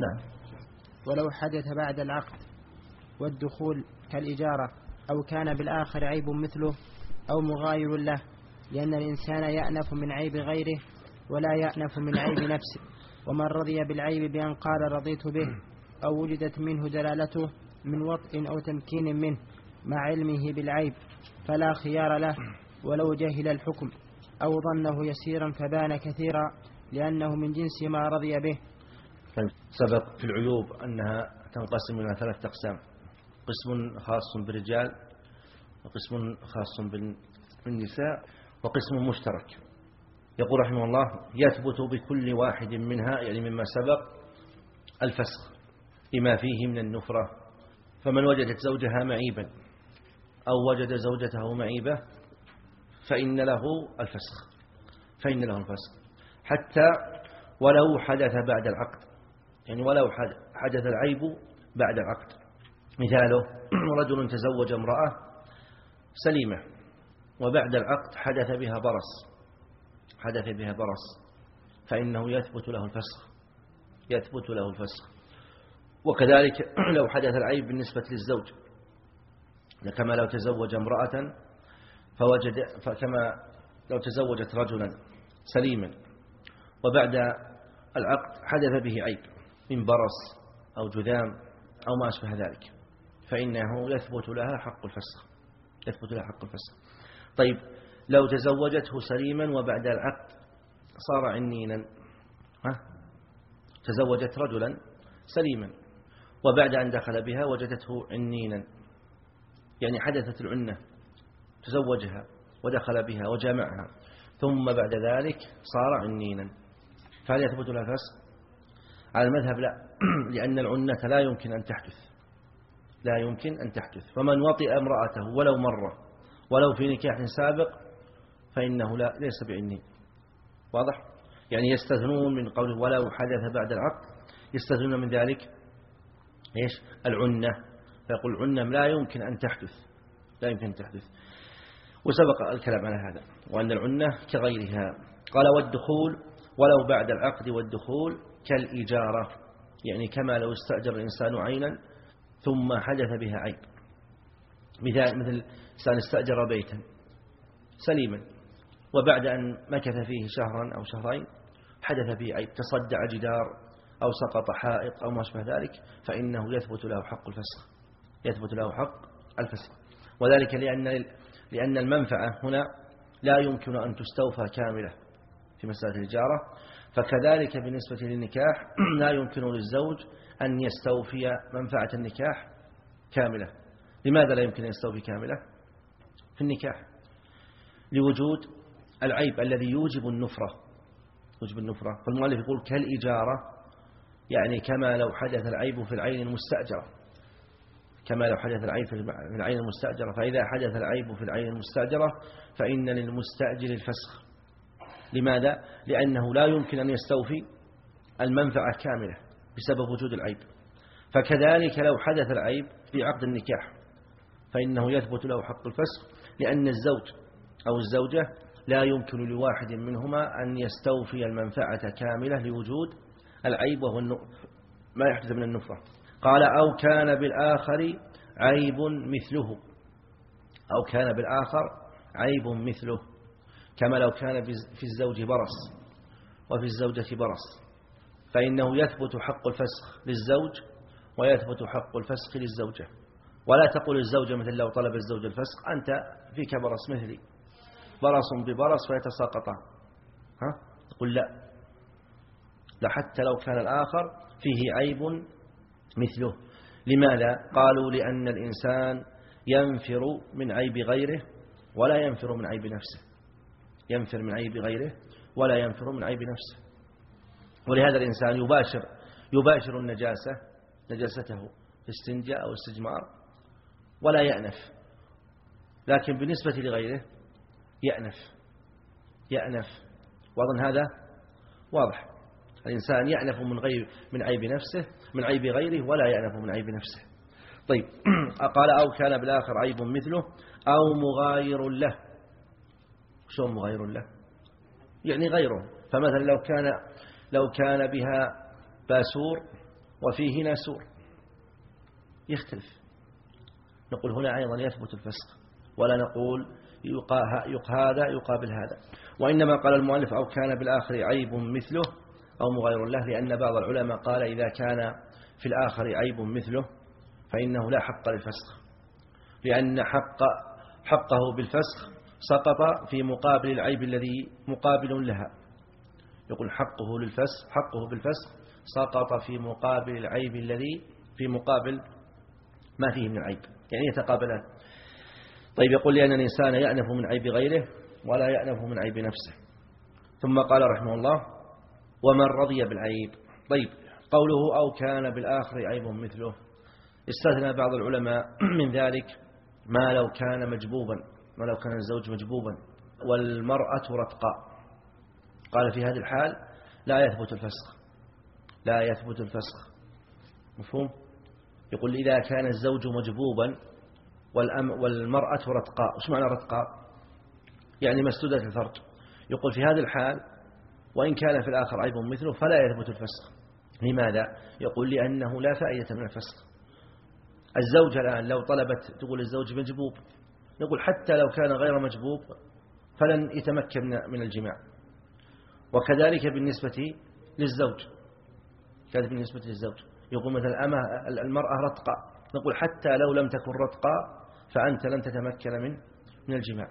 نعم. ولو حدث بعد العقد والدخول كالإجارة أو كان بالآخر عيب مثله أو مغاير له لأن الإنسان يأنف من عيب غيره ولا يأنف من عيب نفسه. ومن رضي بالعيب بأن قال رضيت به أو وجدت منه دلالته من وطء أو تمكين منه مع علمه بالعيب فلا خيار له ولو جهل الحكم أو ظنه يسيرا فبان كثيرا لأنه من جنس ما رضي به. سبق في العيوب أنها تنقسم إلى ثلاث أقسام. قسم خاص بالرجال وقسم خاص بالنساء وقسم مشترك. يقول رحمه الله يثبت بكل واحد منها يعني مما سبق الفسخ لما فيه من النفرة. فمن وجدت زوجها معيبا أو وجد زوجته معيبة فإن له الفسخ. فإن له الفسخ. حتى ولو حدث بعد العقد. يعني ولو حدث العيب بعد العقد. مثاله رجل تزوج امرأة سليمة وبعد العقد حدث بها برص حدث بها برص فإنه يثبت له الفسخ يثبت له الفسخ. وكذلك لو حدث العيب بالنسبة للزوج كما لو تزوج امرأة فوجد فكما لو تزوجت رجلا سليما وبعد العقد حدث به عيب. من برص أو جذام أو ما أشبه ذلك. فإنه يثبت لها حق الفسخ. يثبت لها حق الفسخ. طيب لو تزوجته سليما وبعد العقد صار عنينا. ها؟ تزوجت رجلا سليما وبعد أن دخل بها وجدته عنينا. يعني حدثت العنة. تزوجها ودخل بها وجامعها. ثم بعد ذلك صار عنينا. فهل يثبت لها الفسق على المذهب لا. لأن العنة لا يمكن أن تحدث. لا يمكن أن تحدث. فمن وطئ امرأته ولو مرة ولو في نكاح سابق فإنه لا ليس بعني واضح؟ يعني يستثنون من قوله ولو حدث بعد العقد. يستثنون من ذلك إيش؟ العنة. فيقول العنة لا يمكن أن تحدث. لا يمكن أن تحدث. وسبق الكلام على هذا. وأن العنة كغيرها. قال والدخول ولو بعد العقد والدخول كالإجارة يعني كما لو استأجر الإنسان عينا ثم حدث بها عيب مثال مثل إنسان استأجر بيتا سليما وبعد أن مكث فيه شهرا أو شهرين حدث به عيب تصدع جدار أو سقط حائط أو ما أشبه ذلك فإنه يثبت له حق الفسخ يثبت له حق الفسخ. وذلك لأن لأن المنفعة هنا لا يمكن أن تستوفى كاملة في مسألة الإجارة. فكذلك بالنسبة للنكاح لا يمكن للزوج أن يستوفي منفعة النكاح كاملة. لماذا لا يمكن أن يستوفي كاملة؟ في النكاح. لوجود العيب الذي يوجب النفرة. يوجب النفرة. فالمؤلف يقول كالإجارة يعني كما لو حدث العيب في العين المستأجرة. كما لو حدث العيب في العين المستأجرة. فإذا حدث العيب في العين المستأجرة فإن للمستأجر الفسخ. لماذا؟ لأنه لا يمكن أن يستوفي المنفعة كاملة بسبب وجود العيب. فكذلك لو حدث العيب في عقد النكاح فإنه يثبت له حق الفسخ لأن الزوج أو الزوجة لا يمكن لواحد منهما أن يستوفي المنفعة كاملة لوجود العيب وهو ما يحدث من النفرة. قال أو كان بالآخر عيب مثله. أو كان بالآخر عيب مثله. كما لو كان في الزوج برص وفي الزوجة برص. فإنه يثبت حق الفسخ للزوج ويثبت حق الفسخ للزوجة. ولا تقول الزوجة مثل لو طلب الزوج الفسخ أنت فيك برص مثلي. برص ببرص فيتساقطان. ها؟ تقول لا. لا حتى لو كان الآخر فيه عيب مثله. لماذا؟ قالوا لأن الإنسان ينفر من عيب غيره ولا ينفر من عيب نفسه. ينفر من عيب غيره ولا ينفر من عيب نفسه. ولهذا الإنسان يباشر يباشر النجاسة نجاسته في استنجاء أو استجمار ولا يأنف. لكن بالنسبة لغيره يأنف يأنف. وأظن هذا؟ واضح. الإنسان يأنف من غير من عيب نفسه من عيب غيره ولا يأنف من عيب نفسه. طيب قال أو كان بالآخر عيب مثله أو مغاير له. شو مغاير له. يعني غيره. فمثلا لو كان لو كان بها باسور وفيه ناسور. يختلف. نقول هنا أيضا يثبت الفسق ولا نقول يقى هذا يقابل هذا وإنما قال المؤلف أو كان بالآخر عيب مثله أو مغير له لأن بعض العلماء قال إذا كان في الآخر عيب مثله فإنه لا حق للفسخ. لأن حق حقه بالفسخ سقط في مقابل العيب الذي مقابل لها. يقول حقه للفسخ حقه بالفسخ سقط في مقابل العيب الذي في مقابل ما فيه من العيب. يعني يتقابلان. طيب يقول لأن الإنسان يأنف من عيب غيره ولا يأنف من عيب نفسه. ثم قال رحمه الله ومن رضي بالعيب طيب قوله أو كان بالآخر عيب مثله استثنى بعض العلماء من ذلك ما لو كان مجبوبا. ما لو كان الزوج مجبوبا. والمرأة رتقاء. قال في هذه الحال لا يثبت الفسخ. لا يثبت الفسخ. مفهوم؟ يقول إذا كان الزوج مجبوبا والمرأة رتقاء. وش معنى رتقاء؟ يعني مسدودة الفرج يقول في هذه الحال وإن كان في الآخر عيب مثله فلا يثبت الفسخ. لماذا؟ يقول لأنه لا فائدة من الفسخ. الزوجة الآن لو طلبت تقول الزوج مجبوب. نقول حتى لو كان غير مجبوب فلن يتمكن من الجماع. وكذلك بالنسبة للزوج. كذلك بالنسبة للزوج. يقول مثلا المرأة رتقى. نقول حتى لو لم تكن رتقى فأنت لن تتمكن من من الجماع.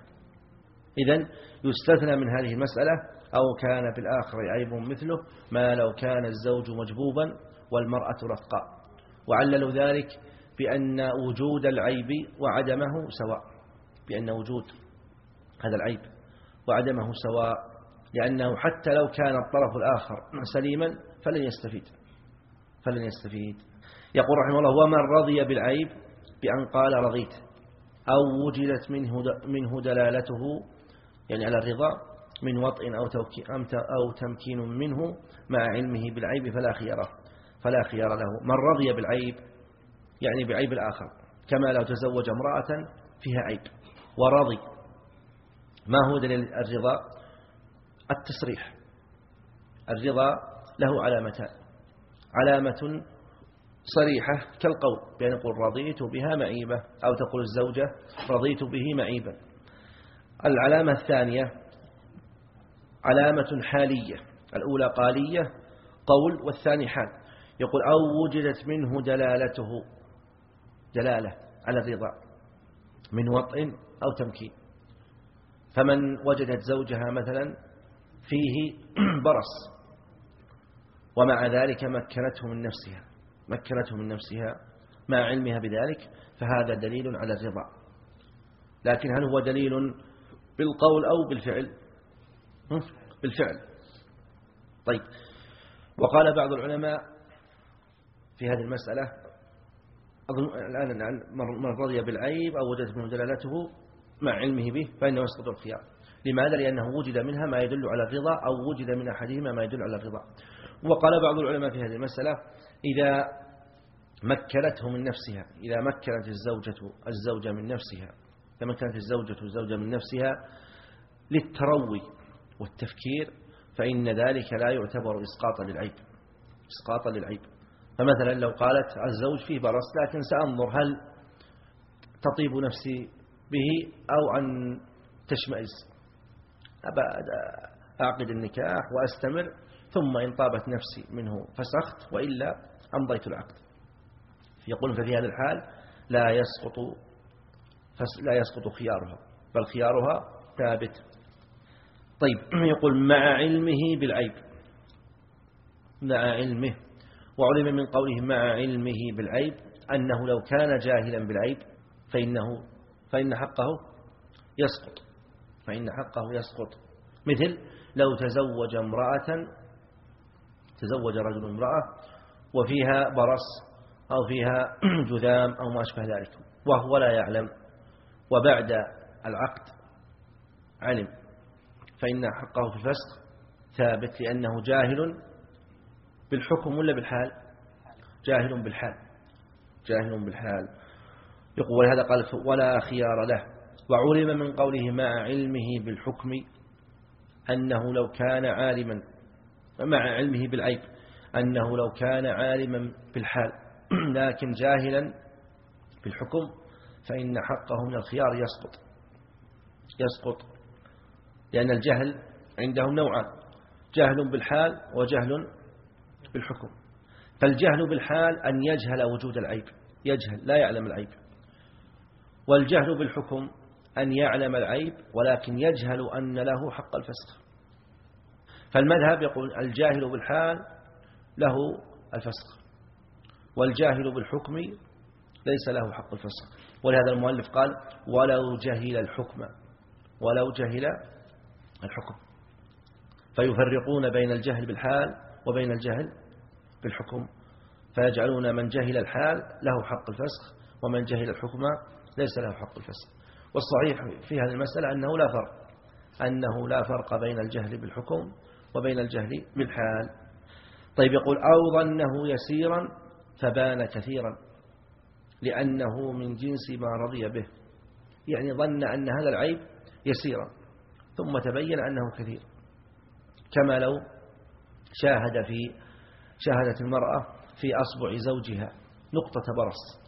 إذا يستثنى من هذه المسألة أو كان في الآخر عيب مثله ما لو كان الزوج مجبوبا والمرأة رتقى. وعللوا ذلك بأن وجود العيب وعدمه سواء. بأن وجود هذا العيب وعدمه سواء لأنه حتى لو كان الطرف الآخر سليما فلن يستفيد فلن يستفيد. يقول رحمه الله ومن رضي بالعيب بأن قال رضيت أو وجدت منه منه دلالته يعني على الرضا من وطء أو, أو تمكين منه مع علمه بالعيب فلا خيار فلا خيار له. من رضي بالعيب يعني بعيب الآخر كما لو تزوج امرأة فيها عيب. ورضي. ما هو دليل الرضا؟ التصريح الرضا له علامتان. علامة صريحة كالقول بأن يقول رضيت بها معيبة أو تقول الزوجة رضيت به معيبا العلامة الثانية علامة حالية. الأولى قالية قول والثاني حال. يقول أو وجدت منه دلالته. دلالة على الرضا. من وطء أو تمكين. فمن وجدت زوجها مثلا فيه برص ومع ذلك مكنته من نفسها مكنته من نفسها مع علمها بذلك فهذا دليل على الرضا. لكن هل هو دليل بالقول أو بالفعل؟ بالفعل. طيب. وقال بعض العلماء في هذه المسألة الآن من رضي بالعيب أو وجدت منه دلالته مع علمه به فإنه يسقط الخيار. لماذا؟ لأنه وجد منها ما يدل على الرضا أو وجد من أحدهما ما يدل على الرضا وقال بعض العلماء في هذه المسألة إذا مكنته من نفسها إذا مكنت الزوجة الزوجة من نفسها إذا مكنت الزوجة الزوجة من نفسها للتروي والتفكير فإن ذلك لا يعتبر إسقاطا للعيب. إسقاطا للعيب. فمثلا لو قالت الزوج فيه برص لكن سأنظر هل تطيب نفسي به أو أن تشمئز. أعقد النكاح وأستمر ثم إن طابت نفسي منه فسخت وإلا أمضيت العقد. يقول ففي هذا الحال لا يسقط لا يسقط خيارها بل خيارها ثابت. طيب يقول مع علمه بالعيب. مع علمه. وعلم من قوله مع علمه بالعيب أنه لو كان جاهلا بالعيب فإنه فإن حقه يسقط. فإن حقه يسقط. مثل لو تزوج امرأة تزوج رجل امرأة وفيها برص أو فيها جذام أو ما أشبه ذلك وهو لا يعلم وبعد العقد علم فإن حقه في الفسخ ثابت لأنه جاهل بالحكم ولا بالحال؟ جاهل بالحال. جاهل بالحال. يقول هذا قال ولا خيار له. وعلم من قوله مع علمه بالحكم أنه لو كان عالما مع علمه بالعيب أنه لو كان عالما بالحال لكن جاهلا بالحكم فإن حقه من الخيار يسقط. يسقط. لأن الجهل عندهم نوعان جهل بالحال وجهل بالحكم. فالجهل بالحال أن يجهل وجود العيب يجهل لا يعلم العيب. والجهل بالحكم أن يعلم العيب ولكن يجهل أن له حق الفسخ. فالمذهب يقول الجاهل بالحال له الفسخ والجاهل بالحكم ليس له حق الفسخ. ولهذا المؤلف قال ولو جهل الحكم ولو جهل الحكم. فيفرقون بين الجهل بالحال وبين الجهل بالحكم. فيجعلون من جهل الحال له حق الفسخ ومن جهل الحكم ليس له حق الفسخ والصحيح في هذه المسألة أنه لا فرق أنه لا فرق بين الجهل بالحكم وبين الجهل بالحال. طيب يقول أو ظنه يسيرا فبان كثيرا لأنه من جنس ما رضي به. يعني ظن أن هذا العيب يسيرا ثم تبين أنه كثير. كما لو شاهد في شاهدت المرأة في أصبع زوجها نقطة برص.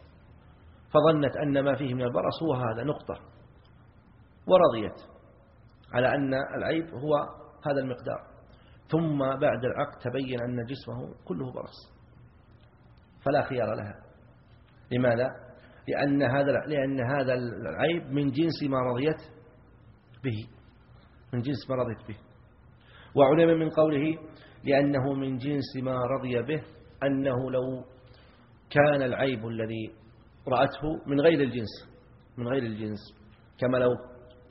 فظنت أن ما فيه من البرص هو هذا نقطة. ورضيت على أن العيب هو هذا المقدار. ثم بعد العقد تبين أن جسمه كله برص. فلا خيار لها. لماذا؟ لأن هذا لأن هذا العيب من جنس ما رضيت به. من جنس ما رضيت به. وعلم من قوله لأنه من جنس ما رضي به أنه لو كان العيب الذي رأته من غير الجنس من غير الجنس. كما لو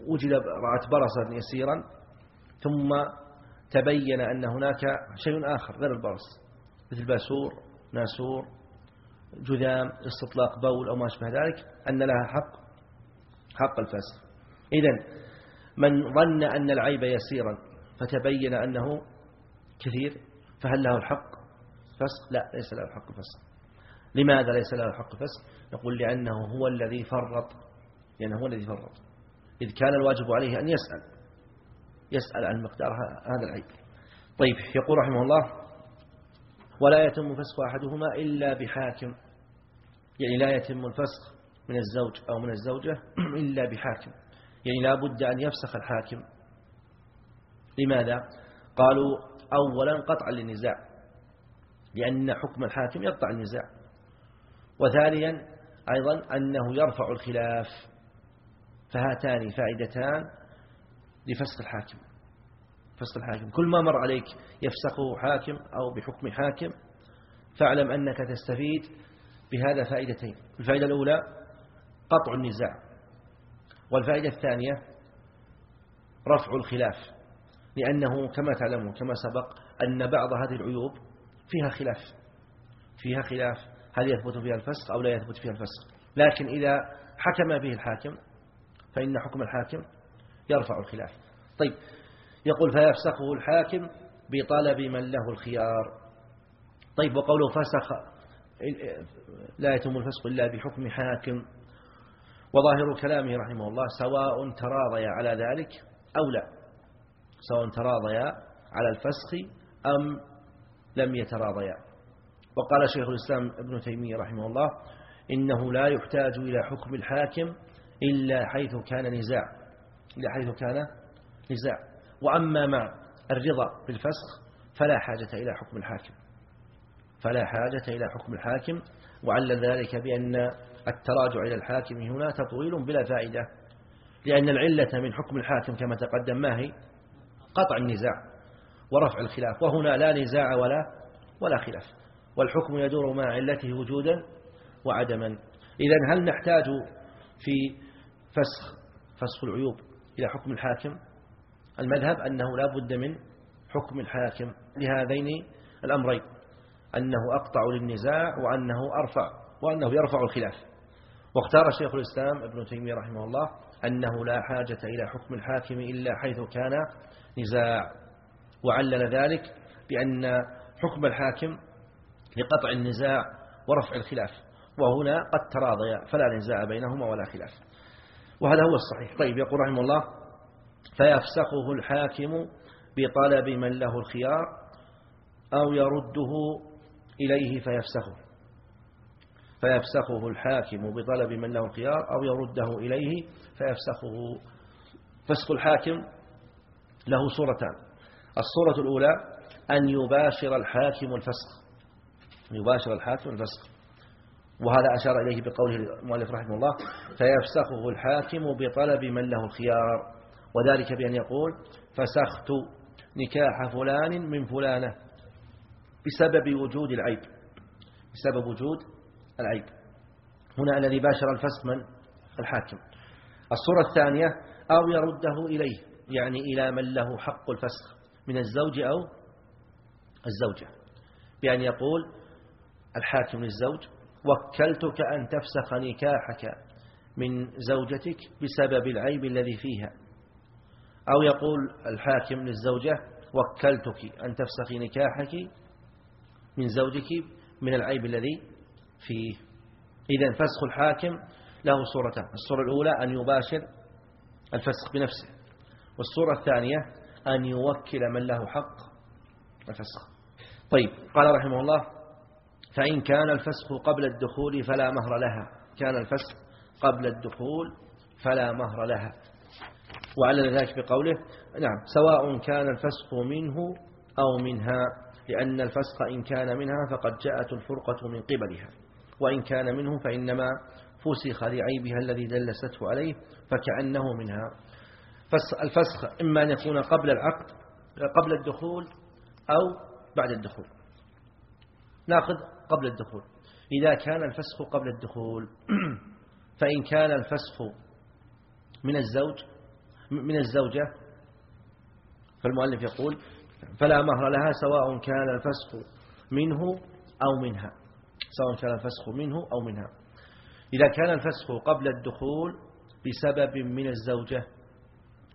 وجد رأت برصا يسيرا ثم تبين أن هناك شيء آخر غير البرص مثل باسور ناسور جذام استطلاق بول أو ما أشبه ذلك أن لها حق حق الفسخ. إذا من ظن أن العيب يسيرا فتبين أنه كثير فهل له الحق فسخ؟ لا ليس له حق فسخ. لماذا ليس له حق فسخ نقول لأنه هو الذي فرط لأنه هو الذي فرط. إذ كان الواجب عليه أن يسأل يسأل عن مقدار هذا العيب. طيب يقول رحمه الله ولا يتم فسخ أحدهما إلا بحاكم. يعني لا يتم الفسخ من الزوج أو من الزوجة إلا بحاكم. يعني لا بد أن يفسخ الحاكم. لماذا؟ قالوا أولا قطعا للنزاع لأن حكم الحاكم يقطع النزاع. وثانيا أيضا أنه يرفع الخلاف فهاتان فائدتان لفسخ الحاكم فسخ الحاكم. كل ما مر عليك يفسخه حاكم أو بحكم حاكم فاعلم أنك تستفيد بهذا فائدتين. الفائدة الأولى قطع النزاع والفائدة الثانية رفع الخلاف لأنه كما تعلمون كما سبق أن بعض هذه العيوب فيها خلاف فيها خلاف. هل يثبت فيها الفسق أو لا يثبت فيها الفسق لكن إذا حكم به الحاكم فإن حكم الحاكم يرفع الخلاف. طيب يقول فيفسخه الحاكم بطلب من له الخيار. طيب وقوله فسخ لا يتم الفسق إلا بحكم حاكم. وظاهر كلامه رحمه الله سواء تراضيا على ذلك أو لا. سواء تراضيا على الفسخ أم لم يتراضيا. وقال شيخ الإسلام ابن تيمية رحمه الله إنه لا يحتاج إلى حكم الحاكم إلا حيث كان نزاع. إلا حيث كان نزاع. وأما مع الرضا بالفسخ فلا حاجة إلى حكم الحاكم. فلا حاجة إلى حكم الحاكم وعلل ذلك بأن التراجع إلى الحاكم هنا تطويل بلا فائدة. لأن العلة من حكم الحاكم كما تقدم ما هي؟ قطع النزاع ورفع الخلاف. وهنا لا نزاع ولا ولا خلاف. والحكم يدور مع علته وجودا وعدما. إذا هل نحتاج في فسخ فسخ العيوب إلى حكم الحاكم؟ المذهب أنه لا بد من حكم الحاكم لهذين الأمرين أنه أقطع للنزاع وأنه أرفع وأنه يرفع الخلاف. واختار شيخ الإسلام ابن تيمية رحمه الله أنه لا حاجة إلى حكم الحاكم إلا حيث كان نزاع. وعلل ذلك بأن حكم الحاكم لقطع النزاع ورفع الخلاف. وهنا قد تراضيا فلا نزاع بينهما ولا خلاف. وهذا هو الصحيح. طيب يقول رحمه الله فيفسخه الحاكم بطلب من له الخيار أو يرده إليه فيفسخه. فيفسخه الحاكم بطلب من له الخيار أو يرده إليه فيفسخه. فسخ الحاكم له صورتان. الصورة الأولى أن يباشر الحاكم الفسخ. يباشر الحاكم الفسخ وهذا أشار إليه بقوله المؤلف رحمه الله فيفسخه الحاكم بطلب من له الخيار وذلك بأن يقول فسخت نكاح فلان من فلانة بسبب وجود العيب بسبب وجود العيب. هنا الذي باشر الفسخ من؟ الحاكم. الصورة الثانية أو يرده إليه يعني إلى من له حق الفسخ من الزوج أو الزوجة. بأن يقول الحاكم للزوج وكلتك أن تفسخ نكاحك من زوجتك بسبب العيب الذي فيها. أو يقول الحاكم للزوجة وكلتك أن تفسخي نكاحك من زوجك من العيب الذي فيه. إذا فسخ الحاكم له صورتان الصورة الأولى أن يباشر الفسخ بنفسه والصورة الثانية أن يوكل من له حق الفسخ. طيب قال رحمه الله فإن كان الفسخ قبل الدخول فلا مهر لها. كان الفسخ قبل الدخول فلا مهر لها. وعلى ذلك بقوله نعم سواء كان الفسخ منه أو منها لأن الفسخ إن كان منها فقد جاءت الفرقة من قبلها. وإن كان منه فإنما فسخ لعيبها الذي دلسته عليه فكأنه منها. الفسخ إما أن يكون قبل العقد قبل الدخول أو بعد الدخول. ناخذ قبل الدخول. إذا كان الفسخ قبل الدخول فإن كان الفسخ من الزوج من الزوجة فالمؤلف يقول فلا مهر لها سواء كان الفسخ منه أو منها. سواء كان الفسخ منه أو منها. إذا كان الفسخ قبل الدخول بسبب من الزوجة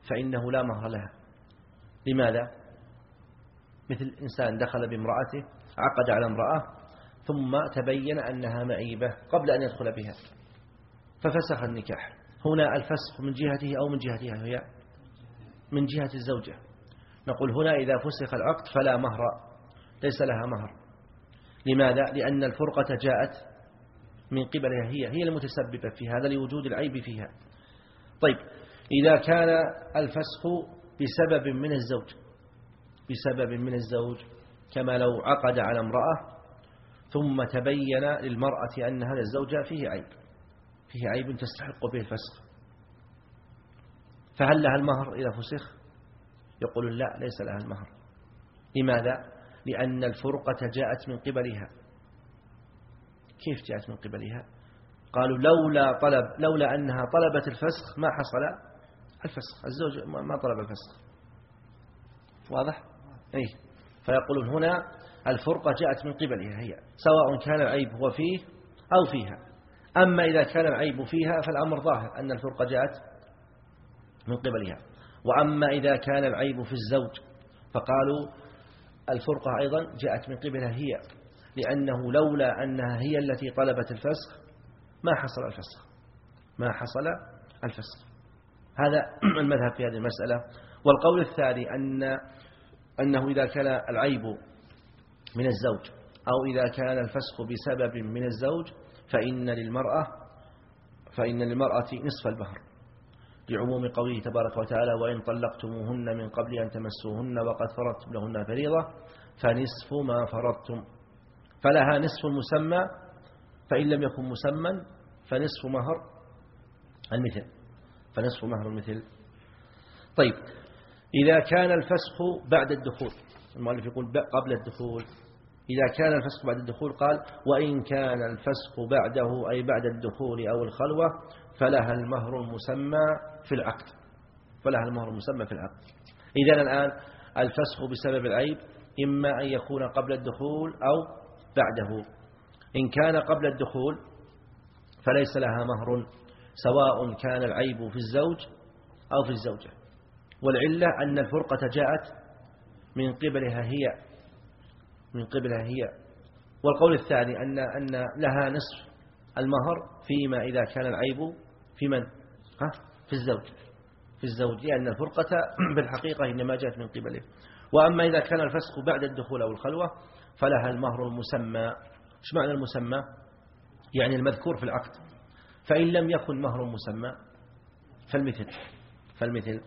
فإنه لا مهر لها. لماذا؟ مثل إنسان دخل بامرأته عقد على امرأة ثم تبين أنها معيبة قبل أن يدخل بها. ففسخ النكاح. هنا الفسخ من جهته أو من جهتها؟ هي من جهة الزوجة. نقول هنا إذا فسخ العقد فلا مهر ليس لها مهر. لماذا؟ لأن الفرقة جاءت من قبلها. هي هي المتسببة في هذا لوجود العيب فيها. طيب إذا كان الفسخ بسبب من الزوج بسبب من الزوج كما لو عقد على امرأة ثم تبين للمرأة أن هذا الزوج فيه عيب فيه عيب تستحق به الفسخ. فهل لها المهر إذا فسخ؟ يقول لا ليس لها المهر. لماذا؟ لأن الفرقة جاءت من قبلها. كيف جاءت من قبلها؟ قالوا لولا طلب لولا أنها طلبت الفسخ ما حصل؟ الفسخ الزوج ما طلب الفسخ. واضح؟ أي فيقولون هنا الفرقة جاءت من قبلها هي سواء كان العيب هو فيه أو فيها. أما إذا كان العيب فيها فالأمر ظاهر أن الفرقة جاءت من قبلها. وأما إذا كان العيب في الزوج فقالوا الفرقة أيضا جاءت من قبلها هي لأنه لولا أنها هي التي طلبت الفسخ ما حصل الفسخ. ما حصل الفسخ. هذا المذهب في هذه المسألة. والقول الثاني أن أنه إذا كان العيب من الزوج أو إذا كان الفسخ بسبب من الزوج فإن للمرأة فإن للمرأة نصف البهر. لعموم قوله تبارك وتعالى وإن طلقتموهن من قبل أن تمسوهن وقد فرضتم لهن فريضة فنصف ما فرضتم. فلها نصف مسمى فإن لم يكن مسمى فنصف مهر المثل. فنصف مهر المثل. طيب إذا كان الفسخ بعد الدخول المؤلف يقول قبل الدخول. إذا كان الفسخ بعد الدخول قال وإن كان الفسخ بعده أي بعد الدخول أو الخلوة فلها المهر المسمى في العقد. فلها المهر المسمى في العقد. إذا الآن الفسخ بسبب العيب إما أن يكون قبل الدخول أو بعده. إن كان قبل الدخول فليس لها مهر سواء كان العيب في الزوج أو في الزوجة. والعلة أن الفرقة جاءت من قبلها هي من قبلها هي. والقول الثاني أن أن لها نصف المهر فيما إذا كان العيب في من؟ ها؟ في الزوج. في الزوج لأن الفرقة بالحقيقة إنما جاءت من قبله. وأما إذا كان الفسخ بعد الدخول أو الخلوة فلها المهر المسمى. إيش معنى المسمى؟ يعني المذكور في العقد. فإن لم يكن مهر مسمى فالمثل. فالمثل.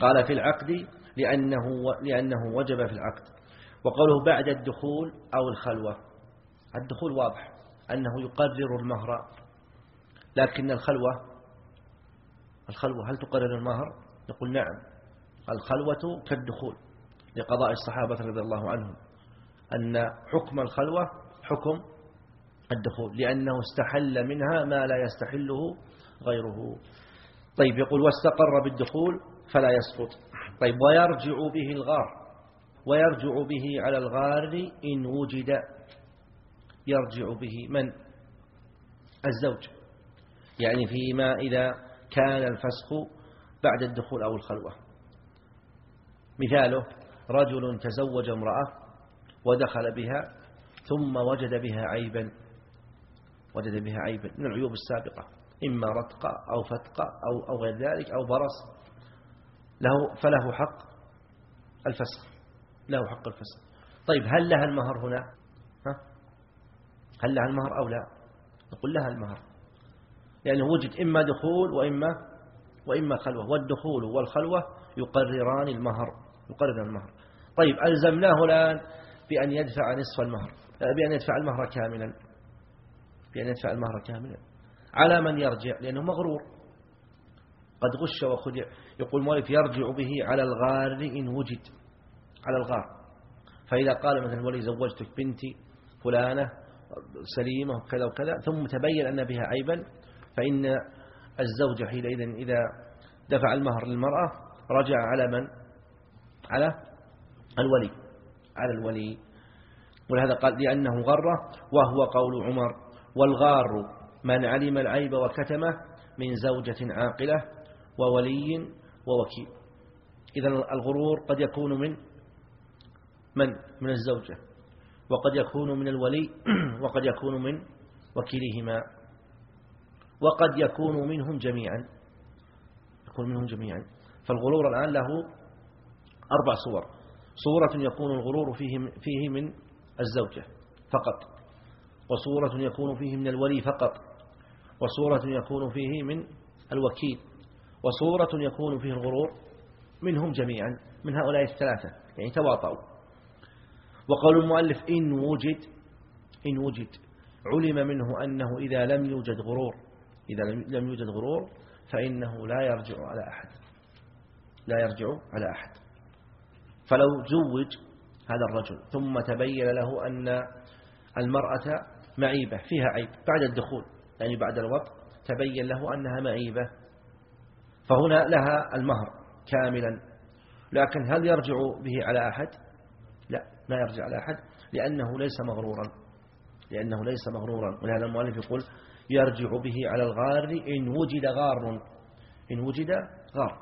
قال في العقد لأنه, لأنه وجب في العقد. وقوله بعد الدخول أو الخلوة. الدخول واضح أنه يقرر المهر. لكن الخلوة الخلوة هل تقرر المهر؟ نقول نعم. الخلوة كالدخول لقضاء الصحابة رضي الله عنهم. أن حكم الخلوة حكم الدخول لأنه استحل منها ما لا يستحله غيره. طيب يقول واستقر بالدخول فلا يسقط. طيب ويرجع به الغار. ويرجع به على الغار إن وجد. يرجع به من؟ الزوج. يعني فيما إذا كان الفسخ بعد الدخول أو الخلوة. مثاله رجل تزوج امرأة ودخل بها ثم وجد بها عيبا. وجد بها عيبا. من العيوب السابقة. إما رتقة أو فتقة أو, أو غير ذلك أو برص. له فله حق الفسخ. له حق الفسخ طيب هل لها المهر هنا؟ ها؟ هل لها المهر أو لا؟ نقول لها المهر. لأنه وجد إما دخول وإما وإما خلوة. والدخول والخلوة يقرران المهر يقرران المهر. طيب ألزمناه الآن بأن يدفع نصف المهر بأن يدفع المهر كاملا. بأن يدفع المهر كاملا. على من يرجع؟ لأنه مغرور. قد غش وخدع. يقول مالك يرجع به على الغار إن وجد. على الغار. فإذا قال مثلا ولي زوجتك بنتي فلانة سليمة وكذا وكذا ثم تبين أن بها عيبا فإن الزوج حينئذ إذا دفع المهر للمرأة رجع على من؟ على الولي. على الولي. ولهذا قال لأنه غره وهو قول عمر والغار من علم العيب وكتمه من زوجة عاقلة وولي ووكيل. إذا الغرور قد يكون من من؟ من الزوجة. وقد يكون من الولي وقد يكون من وكيلهما. وقد يكون منهم جميعا. يكون منهم جميعا. فالغرور الآن له أربع صور. صورة يكون الغرور فيه فيه من الزوجة فقط. وصورة يكون فيه من الولي فقط. وصورة يكون فيه من الوكيل. وصورة يكون فيه الغرور منهم جميعا من هؤلاء الثلاثة. يعني تواطؤوا. وقول المؤلف إن وجد إن وجد علم منه أنه إذا لم يوجد غرور إذا لم يوجد غرور فإنه لا يرجع على أحد لا يرجع على أحد. فلو زوج هذا الرجل ثم تبين له أن المرأة معيبة فيها عيب بعد الدخول يعني بعد الوقت تبين له أنها معيبة. فهنا لها المهر كاملا لكن هل يرجع به على أحد؟ لا يرجع على أحد لأنه ليس مغرورا. لأنه ليس مغرورا. ولهذا المؤلف يقول يرجع به على الغار إن وجد غار. إن وجد غار.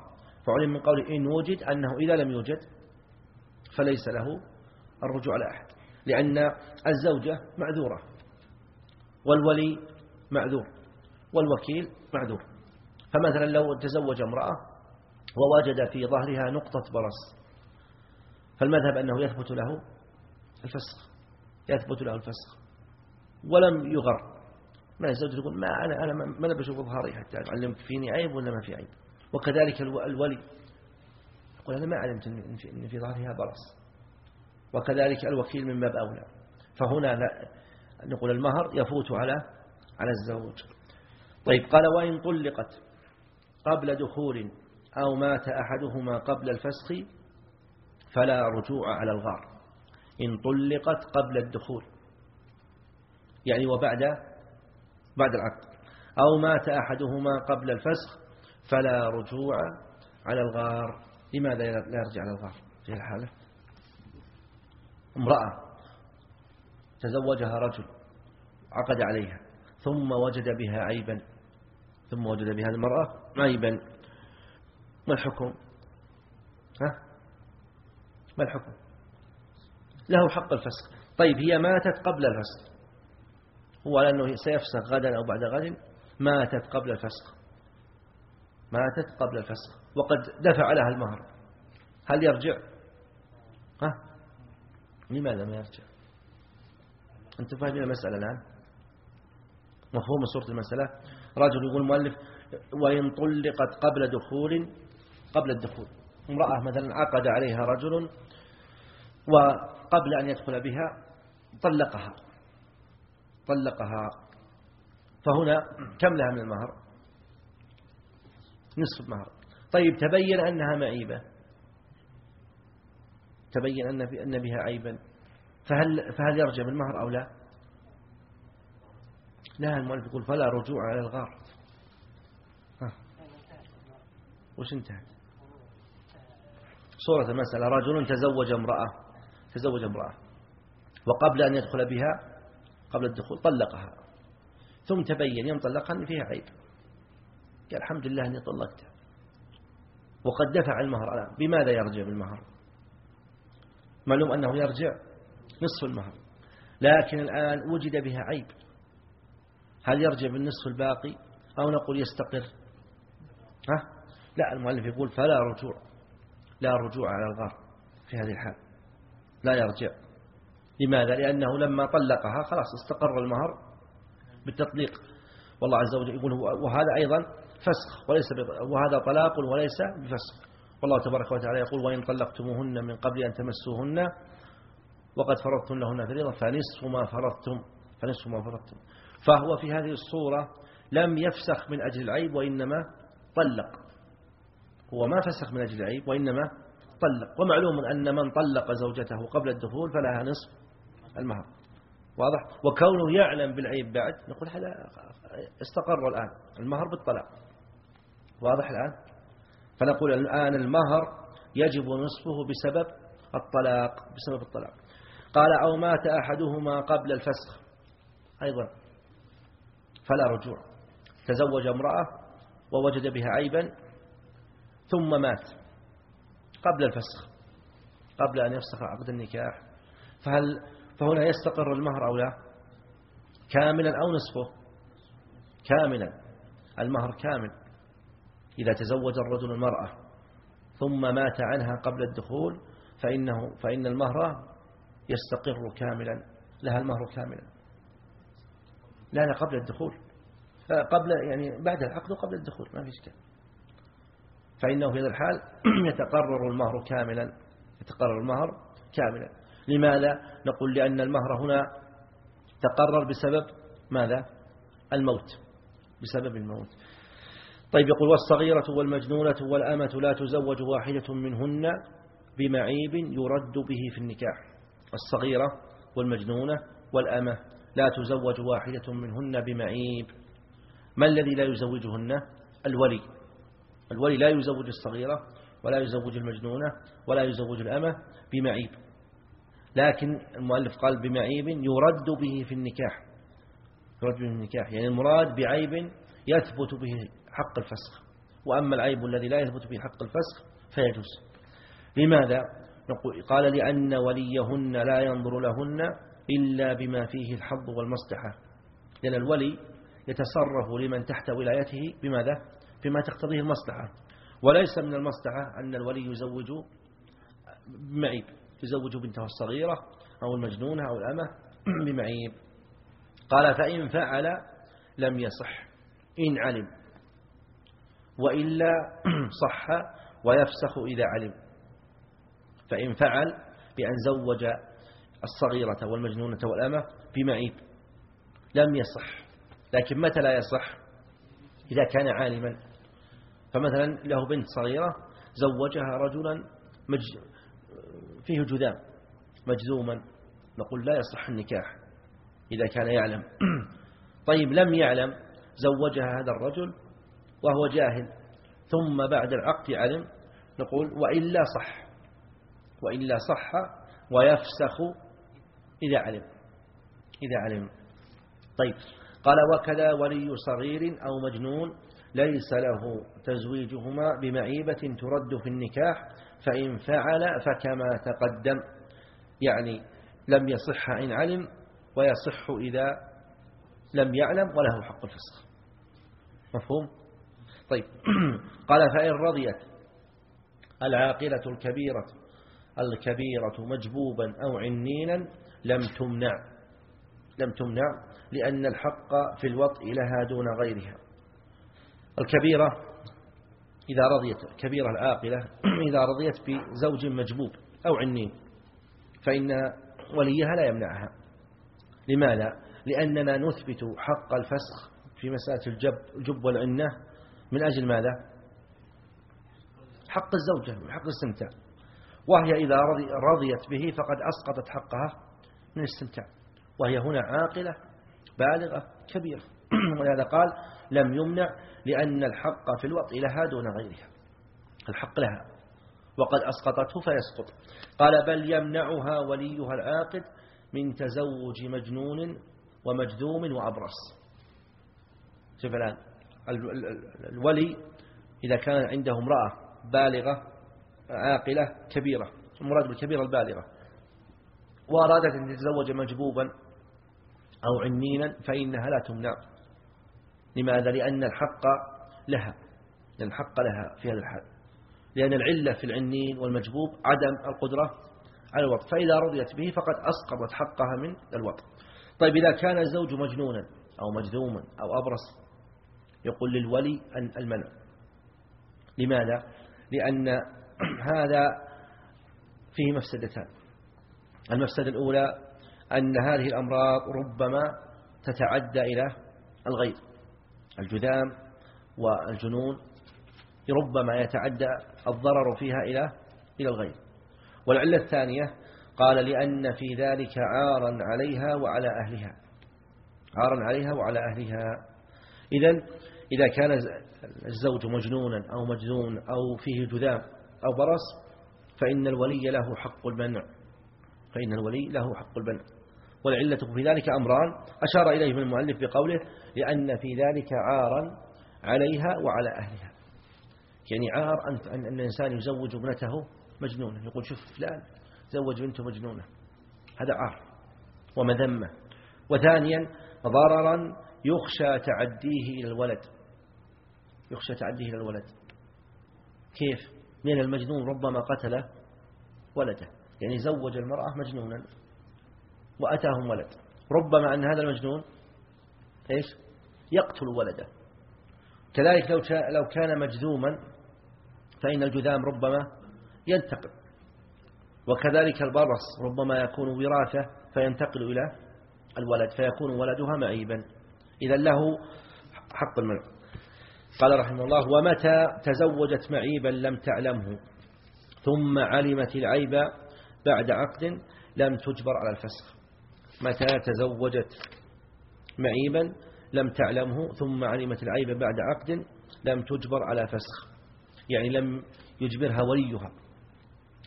فعلم من قول إن وجد أنه إذا لم يوجد فليس له الرجوع على أحد. لأن الزوجة معذورة والولي معذور والوكيل معذور. فمثلا لو تزوج امرأة ووجد في ظهرها نقطة برص فالمذهب أنه يثبت له الفسخ يثبت له الفسخ ولم يغر. ما الزوج يقول ما أنا أنا ما أنا بشوف ظهري حتى أعلمك فيني عيب ولا ما في عيب. وكذلك الولي يقول أنا ما علمت أن في ظهرها برص. وكذلك الوكيل من باب أولى. فهنا نقول المهر يفوت على على الزوج. طيب قال وإن طلقت قبل دخول أو مات أحدهما قبل الفسخ فلا رجوع على الغار. إن طلقت قبل الدخول. يعني وبعد بعد العقد. أو مات أحدهما قبل الفسخ فلا رجوع على الغار. لماذا لا يرجع على الغار؟ في الحالة امرأة تزوجها رجل عقد عليها ثم وجد بها عيبا. ثم وجد بها المرأة عيبا. ما الحكم؟ ها؟ ما الحكم؟ له حق الفسخ طيب هي ماتت قبل الفسخ هو على أنه سيفسخ غدا أو بعد غد. ماتت قبل الفسخ ماتت قبل الفسخ وقد دفع لها المهر. هل يرجع؟ ها؟ لماذا ما يرجع؟ أنتم فاهمين المسألة الآن؟ مفهوم صورة المسألة؟ رجل يقول المؤلف وإن طلقت قبل دخول قبل الدخول. امرأة مثلا عقد عليها رجل وقبل أن يدخل بها طلقها طلقها. فهنا كم لها من المهر؟ نصف المهر طيب تبين أنها معيبة. تبين أن بها عيبا. فهل, فهل يرجع بالمهر أو لا؟ لا المؤلف يقول فلا رجوع على الغار. وش انتهت صورة المسألة. رجل تزوج امرأة تزوج امرأة وقبل أن يدخل بها قبل الدخول طلقها. ثم تبين يوم طلقها أن فيها عيب. قال الحمد لله أني طلقتها. وقد دفع المهر. الآن بماذا يرجع بالمهر؟ معلوم أنه يرجع نصف المهر. لكن الآن وجد بها عيب. هل يرجع بالنصف الباقي؟ أو نقول يستقر؟ ها؟ لا المؤلف يقول فلا رجوع. لا رجوع على الغار في هذه الحال. لا يرجع. لماذا؟ لأنه لما طلقها خلاص استقر المهر بالتطليق. والله عز وجل يقول وهذا أيضا فسخ وليس وهذا طلاق وليس بفسخ. والله تبارك وتعالى يقول وإن طلقتموهن من قبل أن تمسوهن وقد فرضتم لهن فريضة فنصف ما فرضتم فنصف ما فرضتم. فهو في هذه الصورة لم يفسخ من أجل العيب وإنما طلق. هو ما فسخ من أجل العيب وإنما طلق. ومعلوم أن من طلق زوجته قبل الدخول فلها نصف المهر. واضح؟ وكونه يعلم بالعيب بعد نقول هذا استقر الآن. المهر بالطلاق. واضح الآن؟ فنقول الآن المهر يجب نصفه بسبب الطلاق بسبب الطلاق. قال أو مات أحدهما قبل الفسخ. أيضا. فلا رجوع. تزوج امرأة ووجد بها عيبا ثم مات. قبل الفسخ. قبل أن يفسخ عقد النكاح. فهل فهنا يستقر المهر أو لا؟ كاملا أو نصفه؟ كاملا. المهر كامل. إذا تزوج الرجل المرأة ثم مات عنها قبل الدخول فإنه فإن المهر يستقر كاملا. لها المهر كاملا. لا لا قبل الدخول. قبل يعني بعد العقد وقبل الدخول ما في إشكال. فإنه في هذا الحال يتقرر المهر كاملا يتقرر المهر كاملا. لماذا؟ نقول لأن المهر هنا تقرر بسبب ماذا؟ الموت بسبب الموت. طيب يقول والصغيرة والمجنونة والأمة لا تزوج واحدة منهن بمعيب يرد به في النكاح. الصغيرة والمجنونة والأمة لا تزوج واحدة منهن بمعيب. ما الذي لا يزوجهن؟ الولي. الولي لا يزوج الصغيرة ولا يزوج المجنونة ولا يزوج الأمة بمعيب. لكن المؤلف قال بمعيب يرد به في النكاح. يرد به في النكاح. يعني المراد بعيب يثبت به حق الفسخ. وأما العيب الذي لا يثبت به حق الفسخ فيجوز. لماذا؟ قال لأن وليهن لا ينظر لهن إلا بما فيه الحظ والمصلحة. لأن الولي يتصرف لمن تحت ولايته بماذا؟ بما تقتضيه المصلحة. وليس من المصلحة أن الولي يزوج بمعيب يزوج بنته الصغيرة أو المجنونة أو الأمة بمعيب قال فإن فعل لم يصح إن علم وإلا صح ويفسخ إذا علم. فإن فعل بأن زوج الصغيرة والمجنونة والأمة بمعيب لم يصح لكن متى لا يصح؟ إذا كان عالما. فمثلا له بنت صغيرة زوجها رجلا مج... فيه جذام مجذوما نقول لا يصح النكاح إذا كان يعلم. طيب لم يعلم زوجها هذا الرجل وهو جاهل. ثم بعد العقد علم نقول وإلا صح وإلا صح ويفسخ إذا علم إذا علم. طيب قال وكذا ولي صغير أو مجنون ليس له تزويجهما بمعيبة ترد في النكاح فإن فعل فكما تقدم. يعني لم يصح إن علم ويصح إذا لم يعلم وله حق الفسخ. مفهوم؟ طيب. قال فإن رضيت العاقلة الكبيرة الكبيرة مجبوبا أو عنينا لم تمنع. لم تمنع لأن الحق في الوطء لها دون غيرها. الكبيرة إذا رضيت كبيرة العاقلة إذا رضيت بزوج مجبوب أو عنين فإن وليها لا يمنعها لماذا؟ لأننا نثبت حق الفسخ في مسألة الجب, الجب والعنة من أجل ماذا؟ حق الزوجة حق الاستمتاع وهي إذا رضيت به فقد أسقطت حقها من الاستمتاع وهي هنا عاقلة بالغة كبيرة ولهذا قال لم يمنع لأن الحق في الوطء لها دون غيرها. الحق لها. وقد أسقطته فيسقط. قال بل يمنعها وليها العاقد من تزوج مجنون ومجذوم وأبرص. شوف الآن. الولي إذا كان عنده امرأة بالغة عاقلة كبيرة. المراد بالكبيرة البالغة. وأرادت أن تتزوج مجبوبا أو عنينا فإنها لا تمنع. لماذا؟ لأن الحق لها لأن الحق لها في هذا الحال. لأن العلة في العنين والمجبوب عدم القدرة على الوقت. فإذا رضيت به فقد أسقطت حقها من الوقت. طيب إذا كان الزوج مجنونا أو مجذوما أو أبرص يقول للولي أن المنع. لماذا؟ لأن هذا فيه مفسدتان. المفسدة الأولى أن هذه الأمراض ربما تتعدى إلى الغير. الجذام والجنون ربما يتعدى الضرر فيها إلى إلى الغير والعلة الثانية قال لأن في ذلك عارا عليها وعلى أهلها. عارا عليها وعلى أهلها. إذا إذا كان الزوج مجنونا أو مجنون أو فيه جذام أو برص فإن الولي له حق المنع فإن الولي له حق المنع والعلة في ذلك أمران. أشار إليه من المؤلف بقوله لأن في ذلك عارا عليها وعلى أهلها. يعني عار أن الإنسان يزوج ابنته مجنونة. يقول شوف فلان زوج بنته مجنونة. هذا عار ومذمة. وثانيا ضررا يخشى تعديه إلى الولد. يخشى تعديه إلى الولد. كيف؟ من المجنون ربما قتل ولده. يعني زوج المرأة مجنونا. وأتاهم ولد. ربما أن هذا المجنون إيش؟ يقتل ولده. كذلك لو لو كان مجذوما فإن الجذام ربما ينتقل. وكذلك البرص ربما يكون وراثة فينتقل إلى الولد فيكون ولدها معيبا. إذا له حق المنع. قال رحمه الله ومتى تزوجت معيبا لم تعلمه ثم علمت العيب بعد عقد لم تجبر على الفسخ. متى تزوجت معيبا لم تعلمه ثم علمت العيب بعد عقد لم تجبر على فسخ. يعني لم يجبرها وليها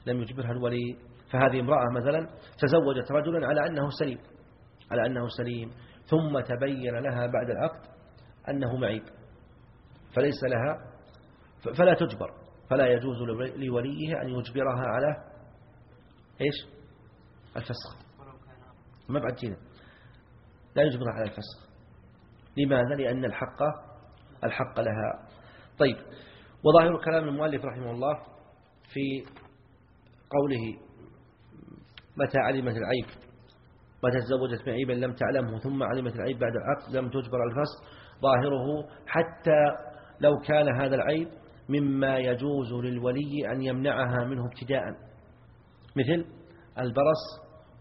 لم يجبرها الولي. فهذه امرأة مثلا تزوجت رجلا على أنه سليم على أنه سليم. ثم تبين لها بعد العقد أنه معيب. فليس لها فلا تجبر. فلا يجوز لوليه أن يجبرها على إيش؟ الفسخ. ما بعد جينا. لا يجبرها على الفسخ. لماذا؟ لأن الحق الحق لها. طيب وظاهر كلام المؤلف رحمه الله في قوله متى علمت العيب؟ متى تزوجت معيبا لم تعلمه ثم علمت العيب بعد العقد لم تجبر الفسخ. ظاهره حتى لو كان هذا العيب مما يجوز للولي أن يمنعها منه ابتداء. مثل البرص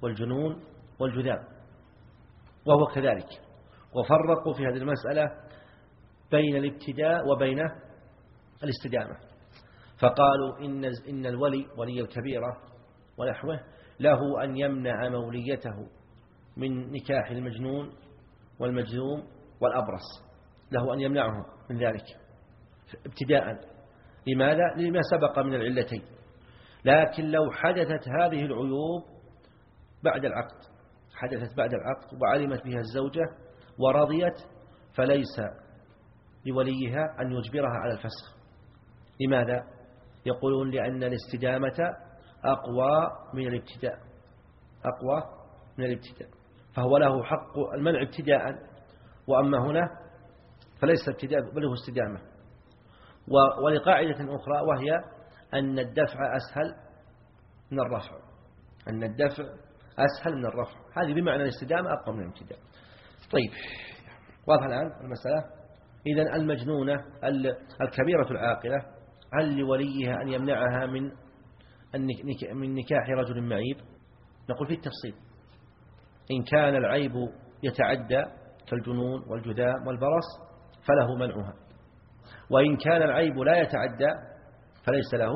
والجنون والجذام وهو كذلك. وفرقوا في هذه المسألة بين الابتداء وبين الاستدامة. فقالوا إن, إن الولي ولي الكبيرة ونحوه له أن يمنع موليته من نكاح المجنون والمجذوم والأبرص. له أن يمنعه من ذلك. ابتداء. لماذا؟ لما سبق من العلتين. لكن لو حدثت هذه العيوب بعد العقد. حدثت بعد العقد وعلمت بها الزوجة ورضيت فليس لوليها أن يجبرها على الفسخ لماذا؟ يقولون لأن الاستدامة أقوى من الابتداء أقوى من الابتداء فهو له حق المنع ابتداء وأما هنا فليس ابتداء بل هو استدامة ولقاعدة أخرى وهي أن الدفع أسهل من الرفع أن الدفع أسهل من الرفع. هذه بمعنى الاستدامة أقوى من الامتداد طيب واضح الآن المسألة؟ إذا المجنونة الكبيرة العاقلة هل لوليها أن يمنعها من من نكاح رجل معيب؟ نقول في التفصيل. إن كان العيب يتعدى كالجنون والجذام والبرص فله منعها. وإن كان العيب لا يتعدى فليس له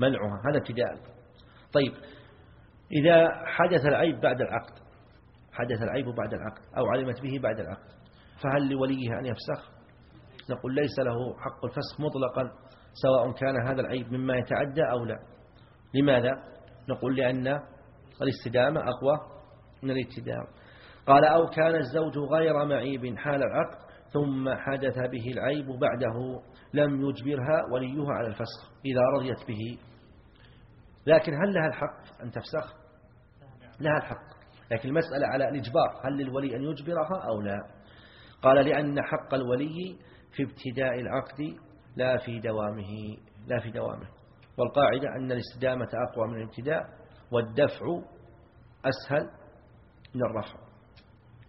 منعها. هذا ابتداء. طيب إذا حدث العيب بعد العقد حدث العيب بعد العقد أو علمت به بعد العقد فهل لوليه أن يفسخ؟ نقول ليس له حق الفسخ مطلقا سواء كان هذا العيب مما يتعدى أو لا. لماذا؟ نقول لأن الاستدامة أقوى من الاتدام. قال أو كان الزوج غير معيب حال العقد ثم حدث به العيب بعده لم يجبرها وليها على الفسخ إذا رضيت به. لكن هل لها الحق أن تفسخ؟ لها الحق. لكن المسألة على الإجبار هل للولي أن يجبرها أو لا؟ قال لأن حق الولي في ابتداء العقد لا في دوامه لا في دوامه. والقاعدة أن الاستدامة أقوى من الابتداء والدفع أسهل من الرفع.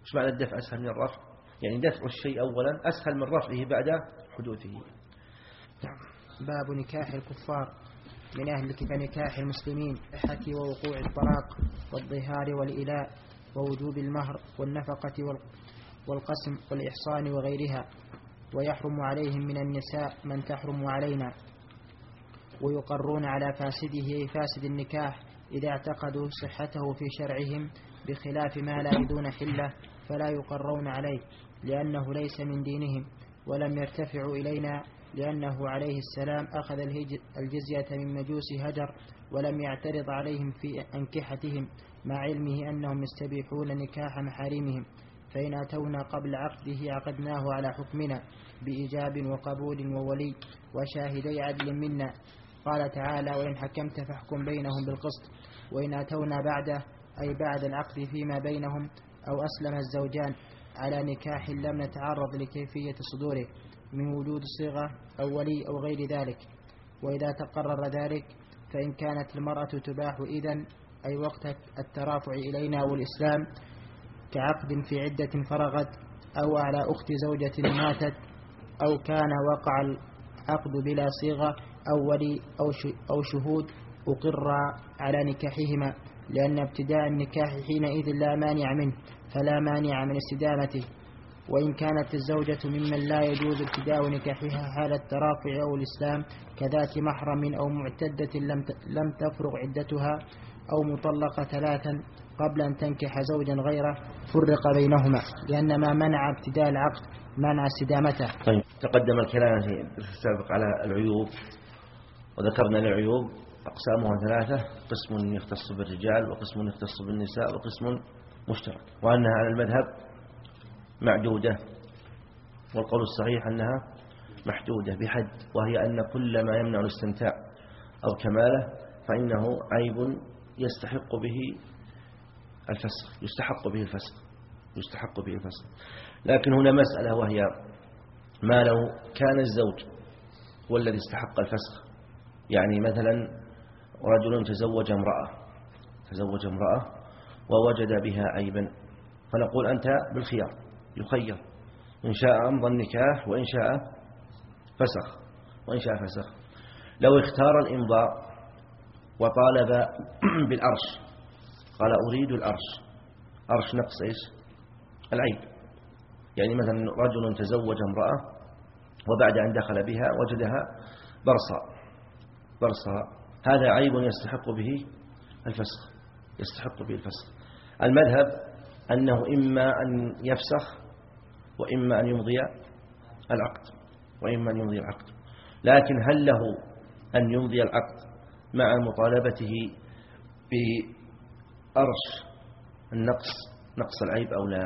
إيش معنى الدفع أسهل من الرفع؟ يعني دفع الشيء أولا أسهل من رفعه بعد حدوثه. باب نكاح الكفار. من أهل كنكاح المسلمين حكي ووقوع الطلاق والظهار والإلاء ووجوب المهر والنفقة والقسم والإحصان وغيرها ويحرم عليهم من النساء من تحرم علينا. ويقرون على فاسده فاسد النكاح إذا اعتقدوا صحته في شرعهم بخلاف ما لا يدون حلة فلا يقرون عليه لأنه ليس من دينهم ولم يرتفعوا إلينا لأنه عليه السلام أخذ الجزية من مجوس هجر ولم يعترض عليهم في أنكحتهم مع علمه أنهم يستبيحون نكاح محارمهم فإن أتونا قبل عقده عقدناه على حكمنا بإيجاب وقبول وولي وشاهدي عدل منا. قال تعالى وإن حكمت فاحكم بينهم بالقسط وإن أتونا بعده أي بعد العقد فيما بينهم أو أسلم الزوجان على نكاح لم نتعرض لكيفية صدوره من وجود صيغة أو ولي أو غير ذلك وإذا تقرر ذلك فإن كانت المرأة تباح إذن أي وقت الترافع إلينا والإسلام كعقد في عدة فرغت أو على أخت زوجة ماتت أو كان وقع العقد بلا صيغة أو ولي أو شهود أقر على نكاحهما لأن ابتداء النكاح حينئذ لا مانع منه فلا مانع من استدامته. وإن كانت الزوجة ممن لا يجوز ابتداء نكاحها حال الترافع أو الإسلام كذات محرم أو معتدة لم لم تفرغ عدتها أو مطلقة ثلاثا قبل أن تنكح زوجا غيره فرق بينهما لأن ما منع ابتداء العقد منع استدامته طيب. تقدم الكلام في السابق على العيوب وذكرنا العيوب أقسامها ثلاثة قسم يختص بالرجال وقسم يختص بالنساء وقسم مشترك وأنها على المذهب معدودة. والقول الصحيح أنها محدودة بحد وهي أن كل ما يمنع الاستمتاع أو كماله فإنه عيب يستحق به الفسخ يستحق به الفسخ يستحق به الفسخ. لكن هنا مسألة وهي ما لو كان الزوج هو الذي استحق الفسخ. يعني مثلا رجل تزوج امرأة تزوج امرأة ووجد بها عيبا فنقول أنت بالخيار. يخير. إن شاء أمضى النكاح وإن شاء فسخ. وإن شاء فسخ. لو اختار الإمضاء وطالب بالأرش قال أريد الأرش أرش نقص إيش؟ العيب. يعني مثلا رجل تزوج امرأة وبعد أن دخل بها وجدها برصا برصا هذا عيب يستحق به الفسخ. يستحق به الفسخ. المذهب أنه إما أن يفسخ وإما أن يمضي العقد وإما أن يمضي العقد. لكن هل له أن يمضي العقد مع مطالبته بأرش النقص نقص العيب أو لا؟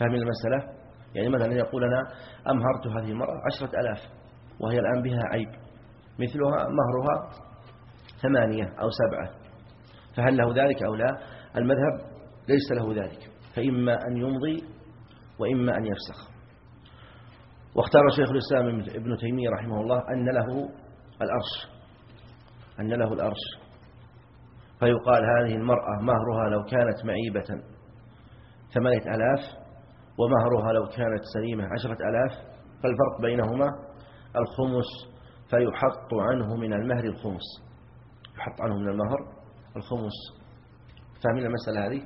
فهم المسألة؟ يعني مثلا يقول أنا أمهرت هذه المرأة عشرة ألاف وهي الآن بها عيب مثلها مهرها ثمانية أو سبعة. فهل له ذلك أو لا؟ المذهب ليس له ذلك. فإما أن يمضي وإما أن يفسخ. واختار شيخ الإسلام ابن تيمية رحمه الله أن له الأرش. أن له الأرش. فيقال هذه المرأة مهرها لو كانت معيبة ثمانية ألاف ومهرها لو كانت سليمة عشرة ألاف فالفرق بينهما الخمس فيحط عنه من المهر الخمس. يحط عنه من المهر الخمس. فاهمين المسألة هذه؟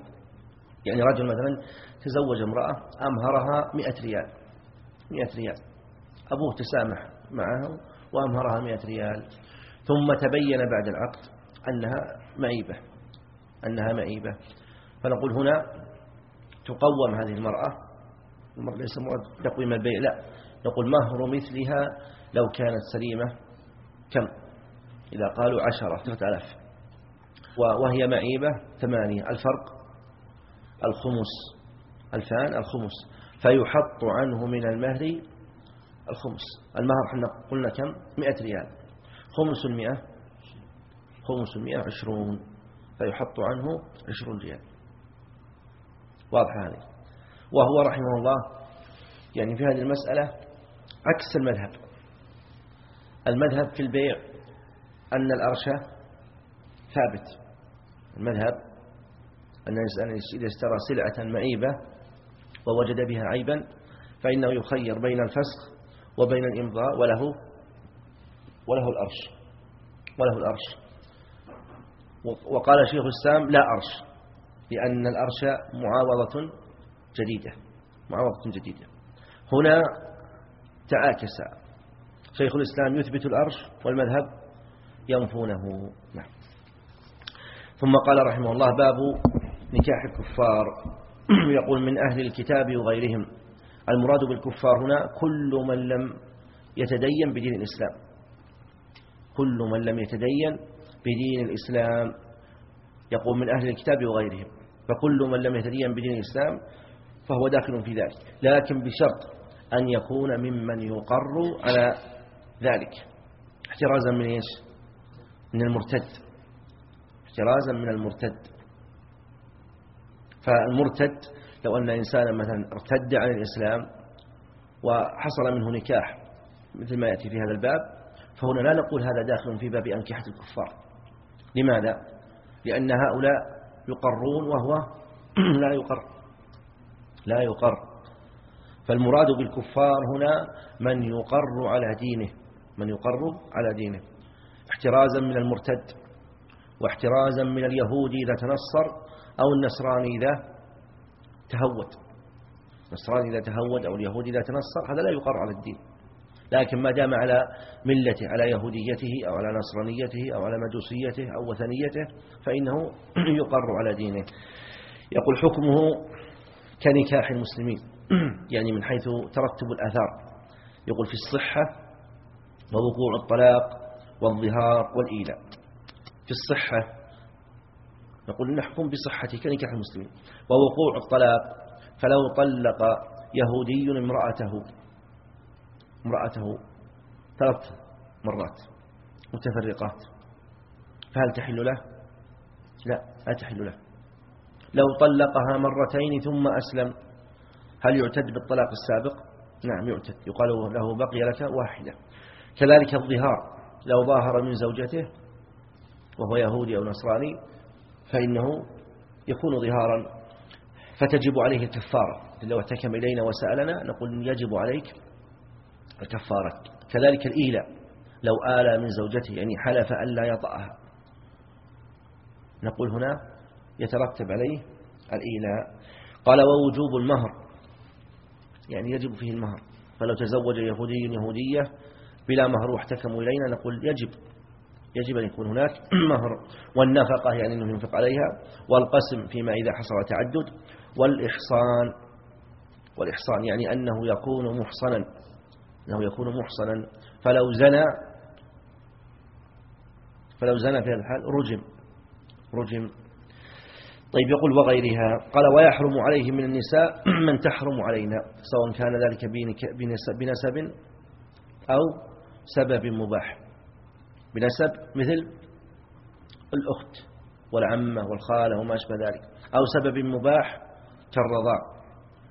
يعني رجل مثلا تزوج امرأة أمهرها مئة ريال مئة ريال. أبوه تسامح معه وأمهرها مئة ريال. ثم تبين بعد العقد أنها معيبة أنها معيبة فنقول هنا تقوم هذه المرأة المرأة ليس تقويم البيع لا. نقول مهر مثلها؟ لو كانت سليمة كم؟ إذا قالوا عشرة ثلاثة ألاف. وهي معيبة ثمانية. الفرق؟ الخمس. الفان الخمس. فيحط عنه من المهر الخمس. المهر إحنا قلنا كم؟ مئة ريال. خمس المئة. خمس المئة عشرون. فيحط عنه عشرون ريال. واضح هذه. وهو رحمه الله يعني في هذه المسألة عكس المذهب. المذهب في البيع أن الأرشة ثابت. المذهب أن الإنسان إذا اشترى سلعة معيبة ووجد بها عيبا فإنه يخير بين الفسخ وبين الإمضاء وله وله الأرش وله الأرش. وقال شيخ الإسلام لا أرش لأن الأرش معاوضة جديدة معاوضة جديدة. هنا تعاكس شيخ الإسلام يثبت الأرش والمذهب ينفونه. نعم. ثم قال رحمه الله باب نكاح الكفار. يقول من أهل الكتاب وغيرهم المراد بالكفار هنا كل من لم يتدين بدين الإسلام. كل من لم يتدين بدين الإسلام يقول من أهل الكتاب وغيرهم. فكل من لم يتدين بدين الإسلام فهو داخل في ذلك. لكن بشرط أن يكون ممن يقر على ذلك. احترازا من إيش؟ من المرتد. احترازا من المرتد. فالمرتد لو أن إنسانا مثلا ارتد عن الإسلام وحصل منه نكاح مثل ما يأتي في هذا الباب فهنا لا نقول هذا داخل في باب أنكحة الكفار. لماذا؟ لأن هؤلاء يقرون وهو لا يقر. لا يقر. فالمراد بالكفار هنا من يقر على دينه من يقر على دينه. احترازا من المرتد واحترازا من اليهودي إذا تنصر أو النصراني إذا تهود. النصراني إذا تهود أو اليهودي إذا تنصر هذا لا يقر على الدين. لكن ما دام على ملته على يهوديته أو على نصرانيته أو على مجوسيته أو وثنيته فإنه يقر على دينه. يقول حكمه كنكاح المسلمين يعني من حيث ترتب الآثار. يقول في الصحة ووقوع الطلاق والظهار والإيلاء. في الصحة نقول نحكم بصحة كنكاح المسلمين ووقوع الطلاق فلو طلق يهودي امرأته امرأته ثلاث مرات متفرقات فهل تحل له؟ لا لا تحل له. لو طلقها مرتين ثم أسلم هل يعتد بالطلاق السابق؟ نعم يعتد. يقال له بقي لك واحدة. كذلك الظهار لو ظاهر من زوجته وهو يهودي أو نصراني فإنه يكون ظهارا فتجب عليه الكفارة. لو احتكم إلينا وسألنا نقول يجب عليك الكفارة. كذلك الإيلاء. لو آلى من زوجته يعني حلف أن لا يطأها. نقول هنا يترتب عليه الإيلاء. قال ووجوب المهر. يعني يجب فيه المهر. فلو تزوج يهودي يهودية بلا مهر واحتكموا إلينا نقول يجب. يجب أن يكون هناك مهر. والنفقة يعني أنه ينفق عليها. والقسم فيما إذا حصل تعدد. والإحصان. والإحصان يعني أنه يكون محصنا. أنه يكون محصنا. فلو زنى فلو زنى في هذا الحال رجم. رجم. طيب يقول وغيرها. قال ويحرم عليه من النساء من تحرم علينا. سواء كان ذلك بنسب أو سبب مباح. بنسب مثل الأخت والعمة والخالة وما أشبه ذلك أو سبب مباح كالرضاع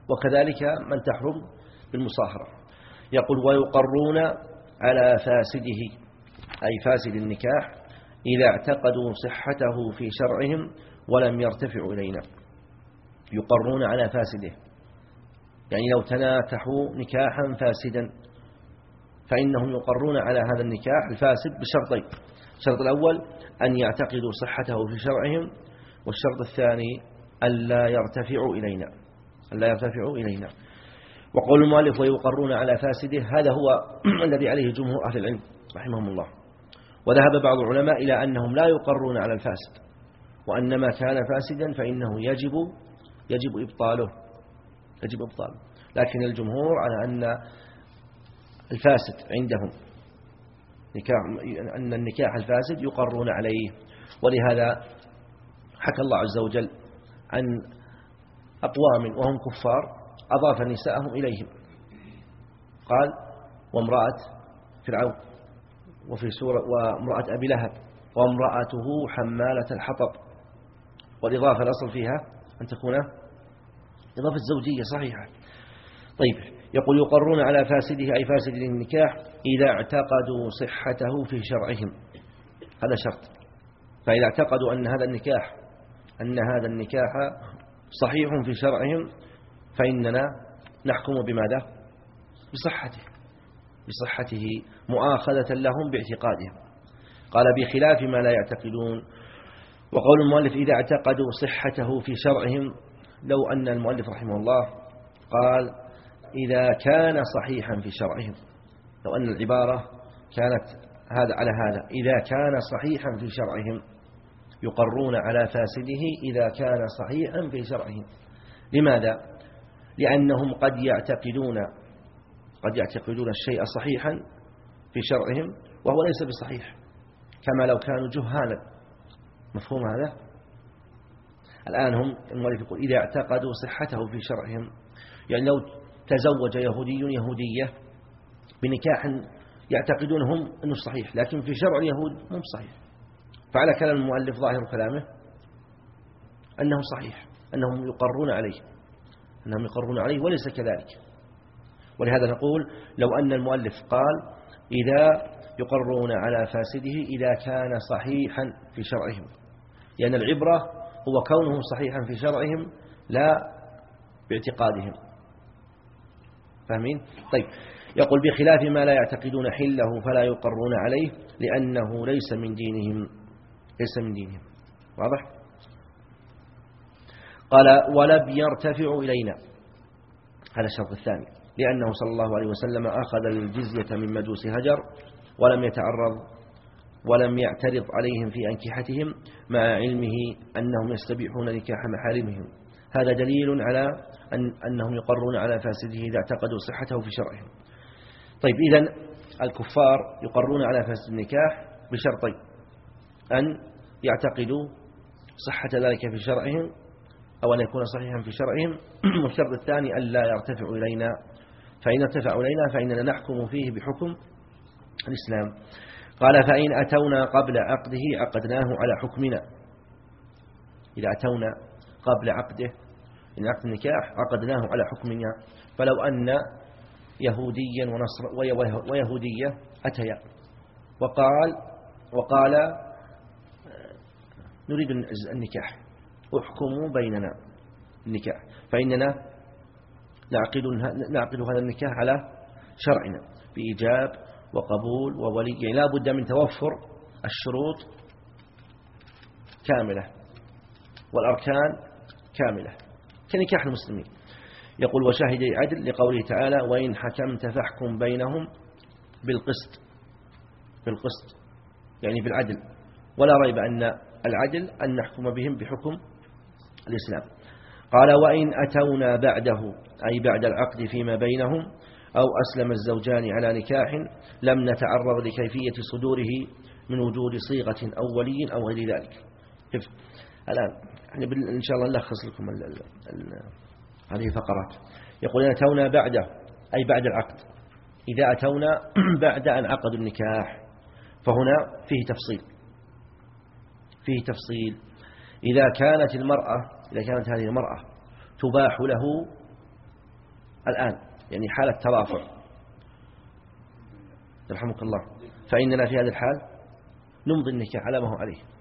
وكذلك من تحرم بالمصاهرة. يقول ويقرون على فاسده أي فاسد النكاح إذا اعتقدوا صحته في شرعهم ولم يرتفعوا إلينا. يقرون على فاسده يعني لو تناكحوا نكاحا فاسدا. فإنهم يقرون على هذا النكاح الفاسد بشرطين الشرط الأول أن يعتقدوا صحته في شرعهم والشرط الثاني ألا يرتفعوا إلينا. ألا يرتفعوا إلينا. وقول المؤلف ويقرون على فاسده هذا هو الذي عليه جمهور أهل العلم رحمهم الله. وذهب بعض العلماء إلى أنهم لا يقرون على الفاسد وأن ما كان فاسدا فإنه يجب يجب إبطاله. يجب إبطاله. لكن الجمهور على أن الفاسد عندهم. نكاح أن النكاح الفاسد يقرون عليه. ولهذا حكى الله عز وجل عن أقوام وهم كفار أضاف نساءهم إليهم. قال وامرأة فرعون وفي سورة وامرأة أبي لهب وامرأته حمالة الحطب. والإضافة الأصل فيها أن تكون إضافة زوجية صحيحة. طيب يقول يقرون على فاسده أي فاسد النكاح إذا اعتقدوا صحته في شرعهم. هذا شرط. فإذا اعتقدوا أن هذا النكاح أن هذا النكاح صحيح في شرعهم فإننا نحكم بماذا؟ بصحته. بصحته مؤاخذة لهم باعتقادهم. قال بخلاف ما لا يعتقدون. وقول المؤلف إذا اعتقدوا صحته في شرعهم لو أن المؤلف رحمه الله قال إذا كان صحيحا في شرعهم لو أن العبارة كانت هذا على هذا إذا كان صحيحا في شرعهم يقرون على فاسده إذا كان صحيحا في شرعهم لماذا؟ لأنهم قد يعتقدون قد يعتقدون الشيء صحيحا في شرعهم وهو ليس بصحيح كما لو كانوا جهالا مفهوم هذا؟ الآن هم المؤلف يقول إذا اعتقدوا صحته في شرعهم يعني لو تزوج يهودي يهودية بنكاح يعتقدونهم أنه صحيح لكن في شرع اليهود مو صحيح. فعلى كلام المؤلف ظاهر كلامه أنه صحيح أنهم يقرون عليه أنهم يقرون عليه وليس كذلك. ولهذا نقول لو أن المؤلف قال إذا يقرون على فاسده إذا كان صحيحا في شرعهم لأن العبرة هو كونه صحيحا في شرعهم لا باعتقادهم. فاهمين؟ طيب يقول بخلاف ما لا يعتقدون حله فلا يقرون عليه لأنه ليس من دينهم ليس من دينهم واضح؟ قال ولم يرتفع إلينا هذا الشرط الثاني لأنه صلى الله عليه وسلم أخذ الجزية من مجوس هجر ولم يتعرض ولم يعترض عليهم في أنكحتهم مع علمه أنهم يستبيحون نكاح محارمهم هذا دليل على أن أنهم يقرون على فاسده إذا اعتقدوا صحته في شرعهم. طيب إذا الكفار يقرون على فاسد النكاح بشرطين. أن يعتقدوا صحة ذلك في شرعهم أو أن يكون صحيحا في شرعهم. والشرط الثاني أن لا يرتفع إلينا. فإن ارتفع إلينا فإننا نحكم فيه بحكم الإسلام. قال فإن أتونا قبل عقده عقدناه على حكمنا. إذا أتونا قبل عقده إن عقد النكاح عقدناه على حكمنا فلو أن يهوديا ونصر ويهودية أتيا. وقال وقال نريد النكاح. احكموا بيننا النكاح. فإننا نعقد نعقد هذا النكاح على شرعنا بإيجاب وقبول وولي. يعني لا بد من توفر الشروط كاملة والأركان كاملة. كنكاح المسلمين. يقول وشاهد عدل لقوله تعالى وإن حكمت فاحكم بينهم بالقسط. بالقسط يعني بالعدل. ولا ريب أن العدل أن نحكم بهم بحكم الإسلام. قال وإن أتونا بعده أي بعد العقد فيما بينهم أو أسلم الزوجان على نكاح لم نتعرض لكيفية صدوره من وجود صيغة أو ولي أو غير ذلك. الآن يعني إن شاء الله نلخص لكم ال ال ال هذه الفقرات. يقول أتونا بعده أي بعد العقد. إذا أتونا بعد أن عقدوا النكاح فهنا فيه تفصيل. فيه تفصيل. إذا كانت المرأة إذا كانت هذه المرأة تباح له الآن يعني حالة توافر يرحمك الله. فإننا في هذا الحال نمضي النكاح على ما هو عليه.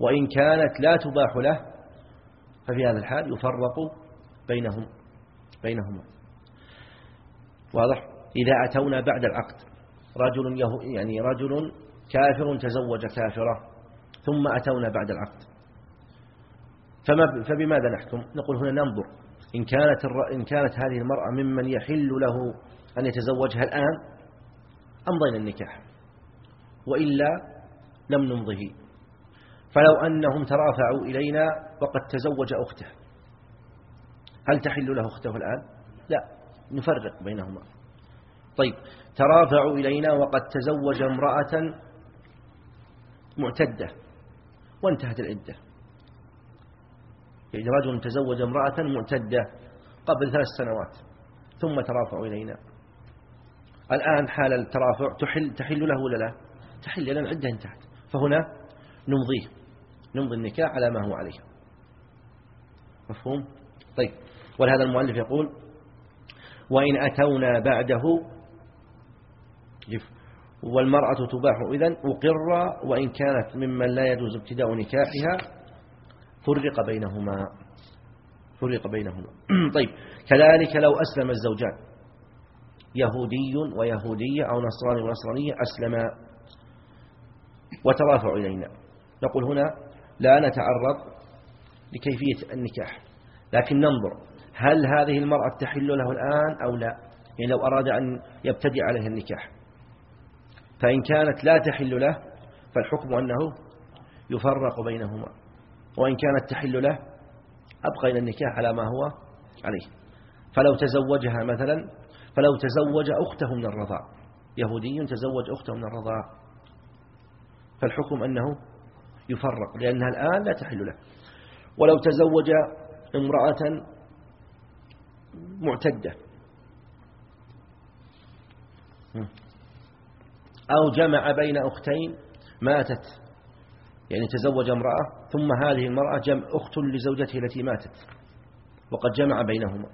وإن كانت لا تباح له ففي هذا الحال يفرق بينهم بينهما. واضح؟ إذا أتونا بعد العقد رجل يعني رجل كافر تزوج كافرة ثم أتونا بعد العقد. فما فبماذا نحكم؟ نقول هنا ننظر. إن كانت إن كانت هذه المرأة ممن يحل له أن يتزوجها الآن أمضينا النكاح. وإلا لم نمضه. فلو أنهم ترافعوا إلينا وقد تزوج أخته. هل تحل له أخته الآن؟ لا نفرق بينهما. طيب ترافعوا إلينا وقد تزوج امرأة معتدة وانتهت العدة. يعني رجل تزوج امرأة معتدة قبل ثلاث سنوات ثم ترافعوا إلينا. الآن حال الترافع تحل, تحل له ولا لا؟ تحل لأن العدة انتهت. فهنا نمضيه. نمضي النكاح على ما هو عليه. مفهوم؟ طيب ولهذا المؤلف يقول وإن أتونا بعده والمرأة تباح إذن أقر وإن كانت ممن لا يجوز ابتداء نكاحها فرق بينهما. فرق بينهما. طيب كذلك لو أسلم الزوجان يهودي ويهودية أو نصراني ونصرانية أسلما. وترافعوا إلينا. نقول هنا لا نتعرض لكيفية النكاح. لكن ننظر هل هذه المرأة تحل له الآن أو لا؟ يعني لو أراد أن يبتدئ عليه النكاح. فإن كانت لا تحل له فالحكم أنه يفرق بينهما. وإن كانت تحل له أبقينا النكاح على ما هو عليه. فلو تزوجها مثلا فلو تزوج أخته من الرضاع. يهودي تزوج أخته من الرضاع. فالحكم أنه يفرق لأنها الآن لا تحل له. ولو تزوج امرأة معتدة. أو جمع بين أختين ماتت. يعني تزوج امرأة ثم هذه المرأة جمع أخت لزوجته التي ماتت. وقد جمع بينهما.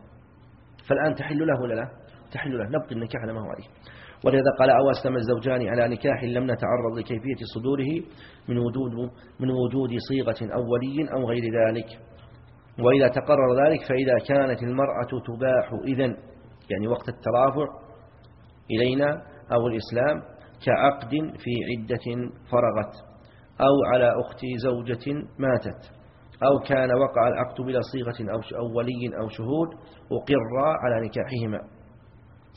فالآن تحل له ولا لا؟ تحل له. نبقي النكاح على ما هو عليه. ولذا قال أو أسلم الزوجان على نكاح لم نتعرض لكيفية صدوره من وجود من وجود صيغة أولي أو غير ذلك. وإذا تقرر ذلك فإذا كانت المرأة تباح إذن يعني وقت الترافع إلينا أو الإسلام كعقد في عدة فرغت أو على أخت زوجة ماتت أو كان وقع العقد بلا صيغة أو ولي أو شهود أقر على نكاحهما.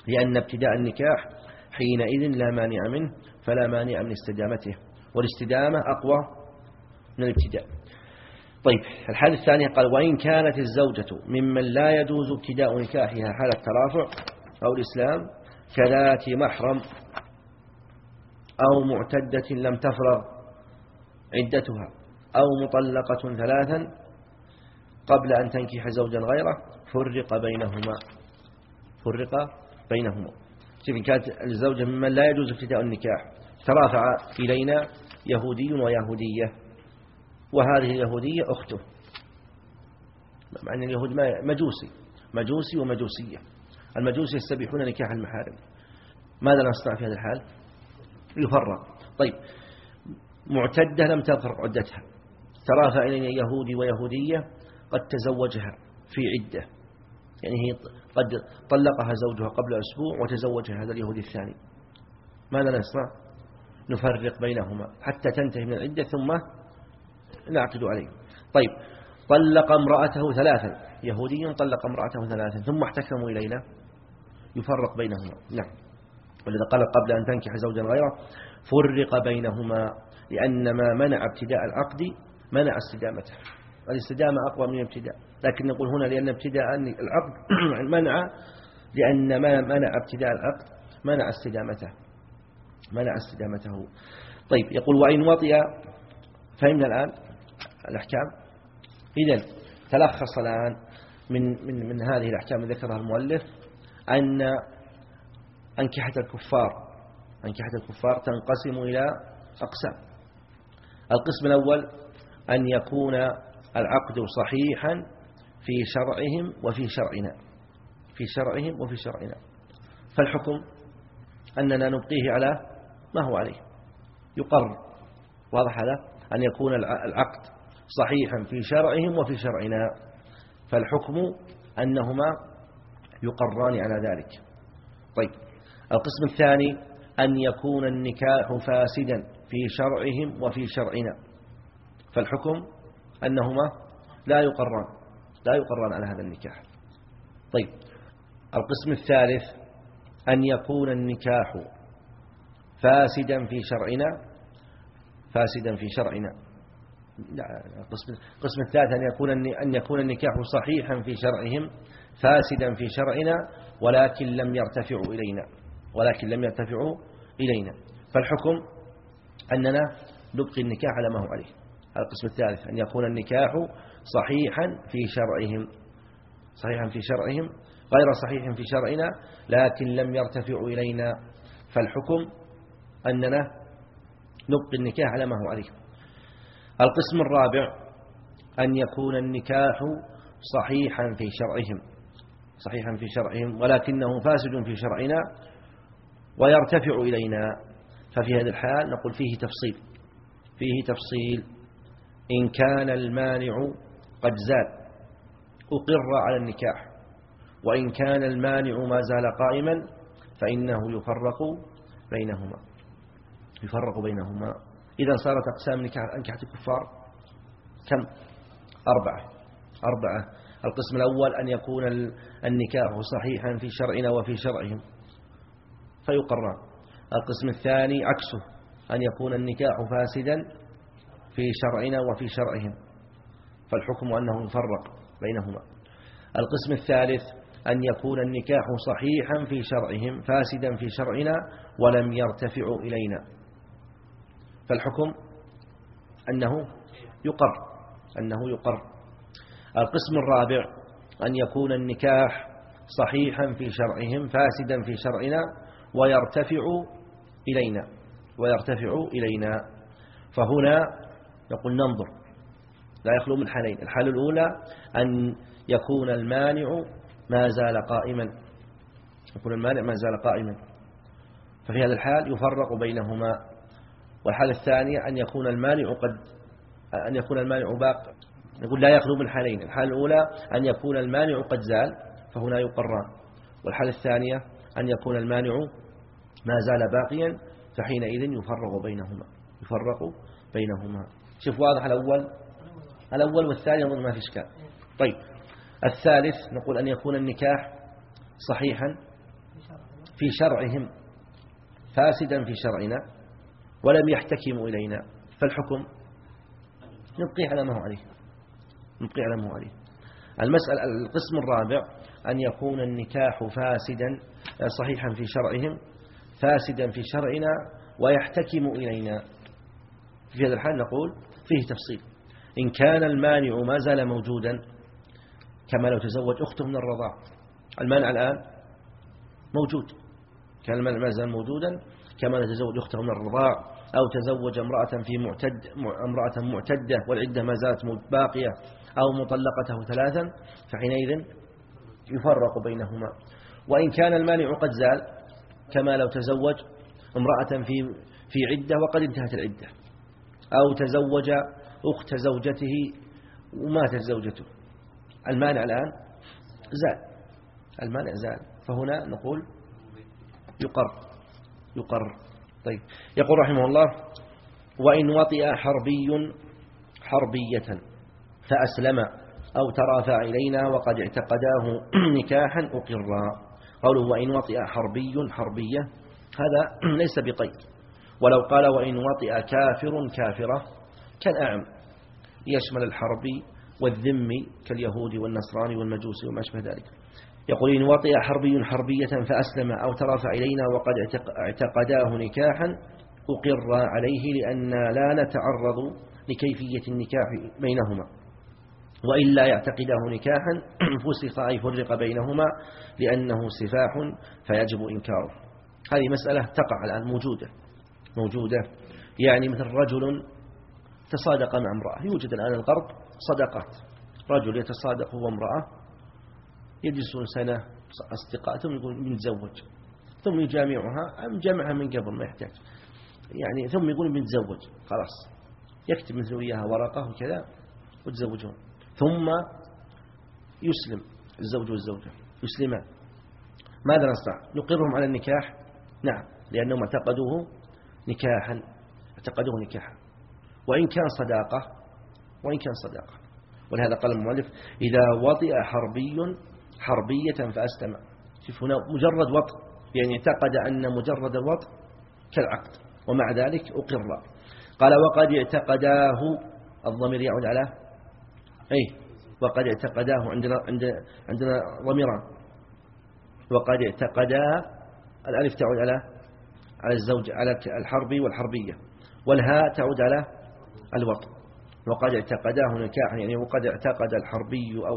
لأن ابتداء النكاح حينئذ لا مانع منه فلا مانع من استدامته. والاستدامة أقوى من الابتداء. طيب الحالة الثانية قال وإن كانت الزوجة ممن لا يجوز ابتداء نكاحها حال الترافع أو الإسلام كذات محرم أو معتدة لم تفرغ عدتها أو مطلقة ثلاثا قبل أن تنكح زوجا غيره فرق بينهما فرق بينهما. إن كانت الزوجة ممن لا يجوز ابتداء النكاح. ترافع إلينا يهودي ويهودية. وهذه اليهودية أخته. مع أن اليهود مجوسي. مجوسي ومجوسية. المجوسي يستبيحون نكاح المحارم. ماذا نصنع في هذا الحال؟ يفرق. طيب. معتدة لم تفرق عدتها. ترافع إلينا يهودي ويهودية قد تزوجها في عدة. يعني هي قد طلقها زوجها قبل أسبوع وتزوجها هذا اليهودي الثاني. ماذا نصنع نفرق بينهما حتى تنتهي من العدة ثم نعقد عليه. طيب طلق امرأته ثلاثا. يهودي طلق امرأته ثلاثا ثم احتكموا إلينا. يفرق بينهما. نعم. ولذا قال قبل أن تنكح زوجا غيره فرق بينهما لأن ما منع ابتداء العقد منع استدامته الاستدامة أقوى من الابتداء. لكن نقول هنا لأن ابتداء العقد منع لأن ما منع ابتداء العقد منع استدامته منع استدامته. طيب يقول وإن وطئ فهمنا الآن الأحكام. إذا تلخص الآن من, من, من هذه الأحكام التي ذكرها المؤلف أن أنكحة الكفار أنكحة الكفار تنقسم إلى أقسام. القسم الأول أن يكون العقد صحيحا في شرعهم وفي شرعنا. في شرعهم وفي شرعنا. فالحكم أننا نبقيه على ما هو عليه. يقر واضح هذا؟ أن يكون العقد صحيحا في شرعهم وفي شرعنا. فالحكم أنهما يقران على ذلك. طيب. القسم الثاني أن يكون النكاح فاسدا في شرعهم وفي شرعنا. فالحكم أنهما لا يقران. لا يقران على هذا النكاح. طيب القسم الثالث أن يكون النكاح فاسدا في شرعنا. فاسدا في شرعنا. القسم القسم الثالث أن يكون أن يكون النكاح صحيحا في شرعهم فاسدا في شرعنا ولكن لم يرتفعوا إلينا. ولكن لم يرتفعوا إلينا. فالحكم أننا نبقي النكاح على ما هو عليه. القسم الثالث أن يكون النكاح صحيحا في شرعهم صحيحا في شرعهم غير صحيح في شرعنا لكن لم يرتفعوا إلينا. فالحكم أننا نبقي النكاح على ما هو عليه. القسم الرابع أن يكون النكاح صحيحا في شرعهم صحيحا في شرعهم ولكنه فاسد في شرعنا ويرتفع إلينا. ففي هذا الحال نقول فيه تفصيل فيه تفصيل. إن كان المانع قد زال أقر على النكاح. وإن كان المانع ما زال قائما فإنه يفرق بينهما. يفرق بينهما. إذا صارت أقسام أنكحة الكفار كم؟ أربعة. أربعة. القسم الأول أن يكون النكاح صحيحا في شرعنا وفي شرعهم. فيقران. القسم الثاني عكسه. أن يكون النكاح فاسدا في شرعنا وفي شرعهم. فالحكم أنه يفرق بينهما. القسم الثالث أن يكون النكاح صحيحا في شرعهم فاسدا في شرعنا ولم يرتفع إلينا. فالحكم أنه يقر أنه يقر. القسم الرابع أن يكون النكاح صحيحا في شرعهم فاسدا في شرعنا ويرتفع إلينا ويرتفع إلينا. فهنا نقول ننظر لا يخلو من حالين. الحالة الأولى أن يكون المانع ما زال قائما. يكون المانع ما زال قائما. ففي هذا الحال يفرق بينهما. والحالة الثانية أن يكون المانع قد أن يكون المانع باق. نقول لا يخلو من حالين. الحالة الأولى أن يكون المانع قد زال فهنا يقران. والحالة الثانية أن يكون المانع ما زال باقيا فحينئذ يفرق بينهما. يفرق بينهما. شوف واضح الأول؟ الأول والثاني أظن ما في إشكال. طيب. الثالث نقول أن يكون النكاح صحيحا في شرعهم فاسدا في شرعنا ولم يحتكموا إلينا. فالحكم؟ نبقي على ما هو عليه. نبقي على ما هو عليه. المسألة القسم الرابع أن يكون النكاح فاسدا صحيحا في شرعهم فاسدا في شرعنا ويحتكم إلينا. في هذا الحال نقول فيه تفصيل. إن كان المانع ما زال موجودا كما لو تزوج أخته من الرضاع. المانع الآن موجود. كان المانع ما زال موجودا كما لو تزوج أخته من الرضاع أو تزوج امرأة في معتد امرأة معتدة والعدة ما زالت باقية أو مطلقته ثلاثا فحينئذ يفرق بينهما. وإن كان المانع قد زال كما لو تزوج امرأة في في عدة وقد انتهت العدة. أو تزوج أخت زوجته وماتت زوجته. المانع الآن؟ زال. المانع زال. فهنا نقول يقر. يقر. طيب. يقول رحمه الله وإن وطئ حربي حربية فأسلم أو ترافع إلينا وقد اعتقداه نكاحا أقرا. قوله وإن وطئ حربي حربية. هذا ليس بقيد. ولو قال وإن وطئ كافر كافرة. كان أعم يشمل الحربي والذمي كاليهود والنصراني والمجوسي وما أشبه ذلك. يقول إن وطئ حربي حربية فأسلم أو ترافع إلينا وقد اعتقداه نكاحا أقر عليه لأن لا نتعرض لكيفية النكاح بينهما. وإلا يعتقده نكاحا فسخ أي فرق بينهما لأنه سفاح فيجب إنكاره. هذه مسألة تقع الآن موجودة موجودة. يعني مثل رجل تصادق مع امرأة. يوجد الآن الغرب صدقات رجل يتصادق هو امرأة يجلسون سنة أصدقاء ثم يقول بنتزوج. ثم يجامعها أم جمعها من قبل ما يحتاج. يعني ثم يقول بنتزوج. خلاص. يكتب مثل إياها ورقة وكذا وتزوجون. ثم يسلم الزوج والزوجة. يسلمان. ماذا نصنع؟ نقرهم على النكاح؟ نعم. لأنهم اعتقدوه نكاحا. اعتقدوه نكاحا. وإن كان صداقة وإن كان صداقة. ولهذا قال المؤلف إذا وطئ حربي حربية فأسلم شوف هنا مجرد وطئ يعني اعتقد أن مجرد الوطئ كالعقد ومع ذلك أقر. قال وقد اعتقداه الضمير يعود على أي وقد اعتقداه عندنا عندنا ضميران. وقد اعتقدا الألف تعود على على الزوج على الحربي والحربية. والهاء تعود على الوطن. وقد اعتقداه نكاحا يعني وقد اعتقد الحربي أو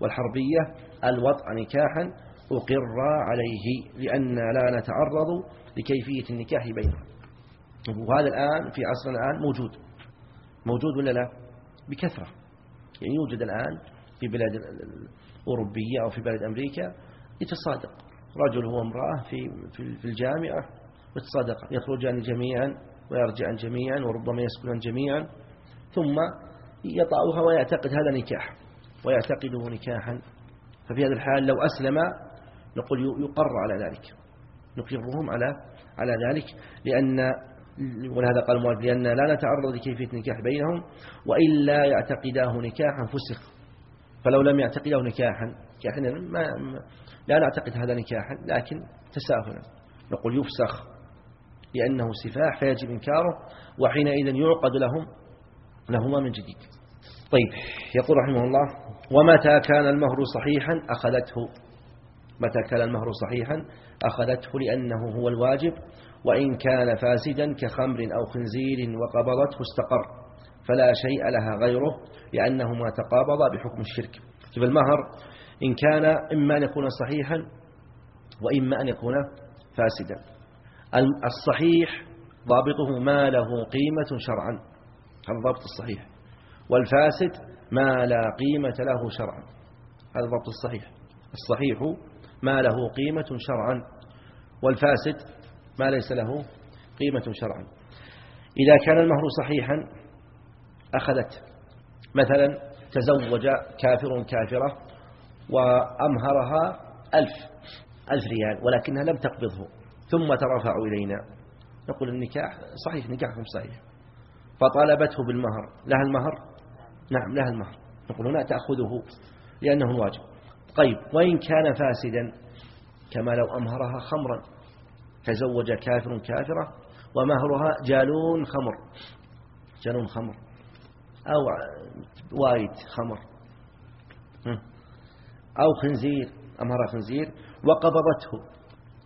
والحربية الوطء نكاحا أقر عليه لأن لا نتعرض لكيفية النكاح بينهم. وهذا الآن في عصرنا الآن موجود. موجود ولا لا؟ بكثرة. يعني يوجد الآن في بلاد الأوروبية أو في بلد أمريكا يتصادق. رجل وامرأة في في الجامعة يتصادق. يخرجان جميعا ويرجعان جميعا وربما يسكنان جميعا ثم يطأها ويعتقد هذا نكاح ويعتقده نكاحا. ففي هذا الحال لو أسلم نقول يقر على ذلك نقرهم على على ذلك. لأن ولهذا قال المؤلف لأن لا نتعرض لكيفية النكاح بينهم وإلا يعتقداه نكاحا فسخ فلو لم يعتقداه نكاحا يعني ما لا نعتقد هذا نكاحا لكن تساهلا. نقول يفسخ. لأنه سفاح فيجب إنكاره وحينئذ يعقد لهم لهما من جديد. طيب يقول رحمه الله ومتى كان المهر صحيحا أخذته؟ متى كان المهر صحيحا أخذته لأنه هو الواجب وإن كان فاسدا كخمر أو خنزير وقبضته استقر فلا شيء لها غيره لأنهما تقابضا بحكم الشرك. طيب المهر إن كان إما أن يكون صحيحا وإما أن يكون فاسدا. الصحيح ضابطه ما له قيمة شرعا. هذا ضابط الصحيح. والفاسد ما لا قيمة له شرعا. هذا ضابط الصحيح. الصحيح ما له قيمة شرعا. والفاسد ما ليس له قيمة شرعا. إذا كان المهر صحيحا أخذت. مثلا تزوج كافر كافرة وأمهرها ألف ألف ريال ولكنها لم تقبضه. ثم ترفع إلينا. نقول النكاح صحيح نكاحكم صحيح. فطالبته بالمهر. لها المهر؟ نعم لها المهر. نقول هنا تأخذه لأنه واجب. طيب وإن كان فاسدا كما لو أمهرها خمرا تزوج كافر كافرة ومهرها جالون خمر. جالون خمر. أو وايد خمر. أو خنزير أمهرها خنزير وقبضته.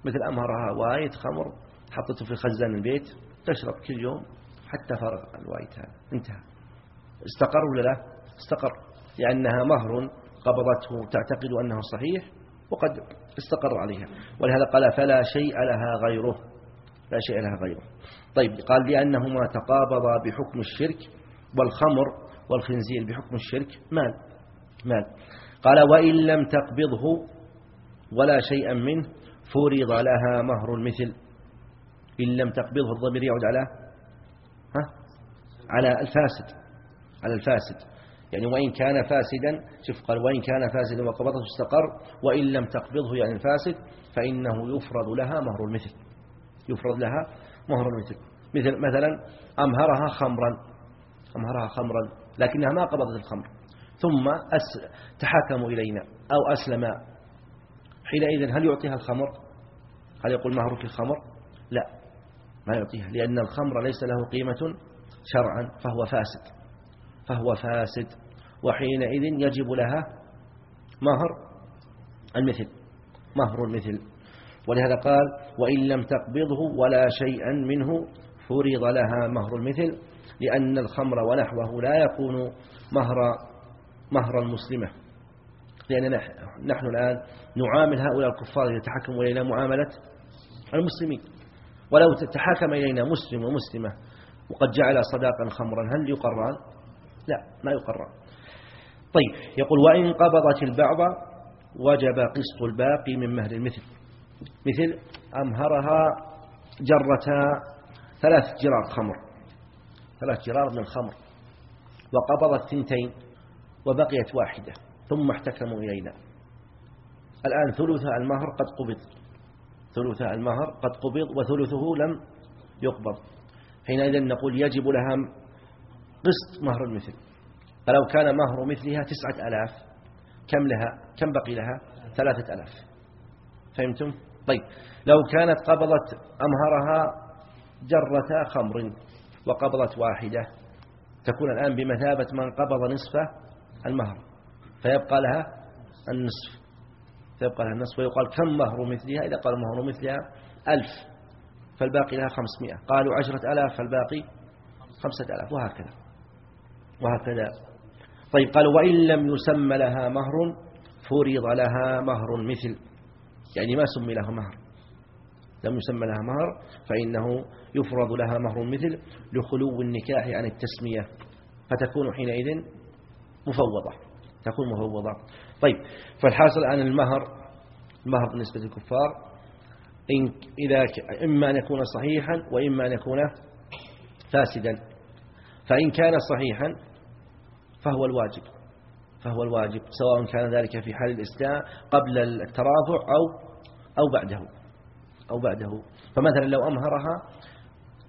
مثل أمهرها وايد خمر حطته في خزان البيت تشرب كل يوم حتى فرغ الوايد هذا. انتهى. استقر ولا لا؟ استقر. لأنها مهر قبضته تعتقد أنه صحيح وقد استقر عليها. ولهذا قال فلا شيء لها غيره. لا شيء لها غيره. طيب قال لأنهما تقابضا بحكم الشرك والخمر والخنزير بحكم الشرك. مال. مال. قال وإن لم تقبضه ولا شيئا منه فرض لها مهر المثل. إن لم تقبضه الضمير يعود على ها؟ على الفاسد على الفاسد. يعني وإن كان فاسدا شوف قال وإن كان فاسدا وقبضته استقر وإن لم تقبضه يعني الفاسد فإنه يفرض لها مهر المثل. يفرض لها مهر المثل. مثل مثلا أمهرها خمرا. أمهرها خمرا لكنها ما قبضت الخمر. ثم تحاكموا إلينا أو أسلما حينئذ هل يعطيها الخمر؟ هل يقول مهرك الخمر؟ لا ما يعطيها لأن الخمر ليس له قيمة شرعا فهو فاسد فهو فاسد وحينئذ يجب لها مهر المثل مهر المثل. ولهذا قال وإن لم تقبضه ولا شيئا منه فرض لها مهر المثل لأن الخمر ونحوه لا يكون مهر مهر المسلمة. لأن نحن الآن نعامل هؤلاء الكفار يتحكموا إلينا معاملة المسلمين. ولو تحاكم إلينا مسلم ومسلمة وقد جعل صداقا خمرا هل يقران؟ لا ما يقران. طيب يقول وإن قبضت البعض وجب قسط الباقي من مهر المثل. مثل أمهرها جرتا ثلاث جرار خمر ثلاث جرار من الخمر وقبضت ثنتين وبقيت واحدة. ثم احتكموا إلينا. الآن ثلث المهر قد قبض. ثلث المهر قد قبض وثلثه لم يقبض. حينئذ نقول يجب لها قسط مهر المثل. فلو كان مهر مثلها تسعة ألاف كم لها؟ كم بقي لها؟ ثلاثة ألاف. فهمتم؟ طيب لو كانت قبضت أمهرها جرة خمر وقبضت واحدة تكون الآن بمثابة من قبض نصف المهر. فيبقى لها النصف. فيبقى لها النصف ويقال كم مهر مثلها؟ إذا قال مهر مثلها ألف فالباقي لها خمسمائة. قالوا عشرة ألاف فالباقي خمسة ألاف. وهكذا. وهكذا. طيب قالوا وإن لم يسمى لها مهر فرض لها مهر مثل. يعني ما سمي لها مهر. لم يسمى لها مهر فإنه يفرض لها مهر مثل لخلو النكاح عن التسمية فتكون حينئذ مفوضة. تكون مفوضة طيب فالحاصل أن المهر المهر بالنسبة للكفار إن إذا إما أن يكون صحيحا وإما أن يكون فاسدا. فإن كان صحيحا فهو الواجب فهو الواجب سواء كان ذلك في حال الإسلام قبل الترافع أو أو بعده أو بعده. فمثلا لو أمهرها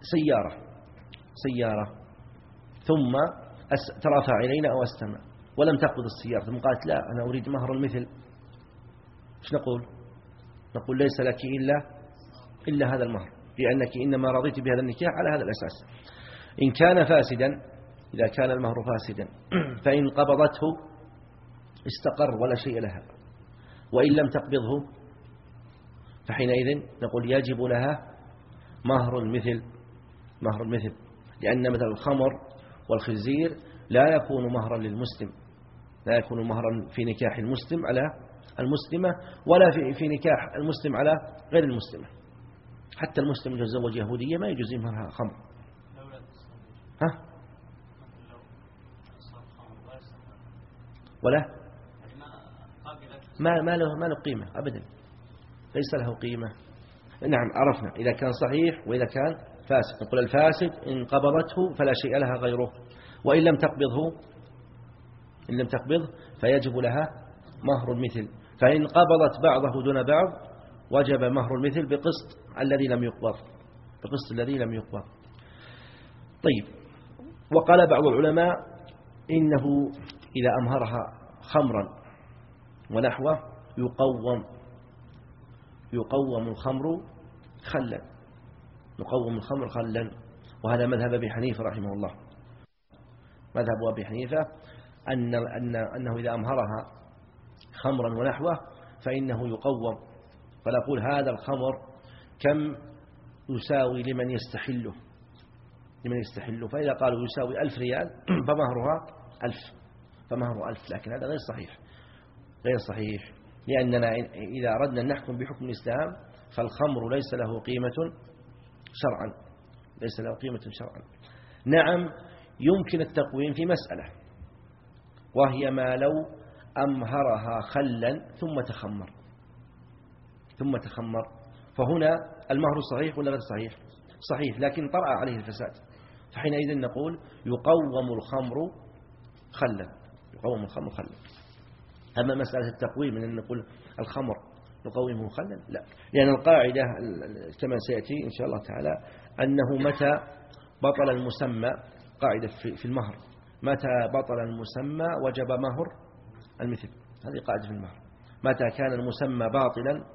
سيارة سيارة ثم ترافع إلينا أو أستمع. ولم تقبض السيارة. ثم قالت لا أنا أريد مهر المثل. إيش نقول؟ نقول ليس لك إلا إلا هذا المهر لأنك إنما رضيت بهذا النكاح على هذا الأساس. إن كان فاسدا إذا كان المهر فاسدا فإن قبضته استقر ولا شيء لها. وإن لم تقبضه فحينئذ نقول يجب لها مهر المثل مهر المثل. لأن مثل الخمر والخنزير لا يكون مهرا للمسلم. لا يكون مهرا في نكاح المسلم على المسلمة ولا في, في نكاح المسلم على غير المسلمة. حتى المسلم يتزوج يهودية ما يجوز مهرها خمر. ها؟ ولا؟ ما ما له ما له قيمة أبدا. ليس له قيمة. نعم عرفنا. إذا كان صحيح وإذا كان فاسد نقول الفاسد إن قبضته فلا شيء لها غيره. وإن لم تقبضه إن لم تقبضه فيجب لها مهر المثل. فإن قبضت بعضه دون بعض وجب مهر المثل بقسط الذي لم يقبض. بقسط الذي لم يقبض. طيب. وقال بعض العلماء إنه إذا أمهرها خمرا ونحوه يقوم يقوم الخمر خلا. يقوم الخمر خلا. وهذا مذهب أبي حنيفة رحمه الله. مذهب أبي حنيفة أن أن أنه إذا أمهرها خمرا ونحوه فإنه يقوم. فنقول هذا الخمر كم يساوي لمن يستحله؟ لمن يستحله. فإذا قالوا يساوي ألف ريال فمهرها ألف. فمهر ألف. لكن هذا غير صحيح. غير صحيح. لأننا إذا أردنا أن نحكم بحكم الإسلام فالخمر ليس له قيمة شرعا. ليس له قيمة شرعا. نعم يمكن التقويم في مسألة. وهي ما لو أمهرها خلا ثم تخمر. ثم تخمر. فهنا المهر صحيح ولا غير صحيح؟ صحيح لكن طرأ عليه الفساد. فحينئذ نقول يقوم الخمر خلا يقوم الخمر خلا. أما مسألة التقويم أن نقول الخمر نقومه خلا لا. لأن القاعدة كما سيأتي إن شاء الله تعالى أنه متى بطل المسمى قاعدة في المهر. متى بطل المسمى وجب مهر المثل. هذه قاعدة في المهر. متى كان المسمى باطلا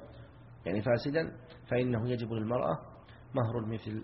يعني فاسدا فإنه يجب للمرأة مهر المثل.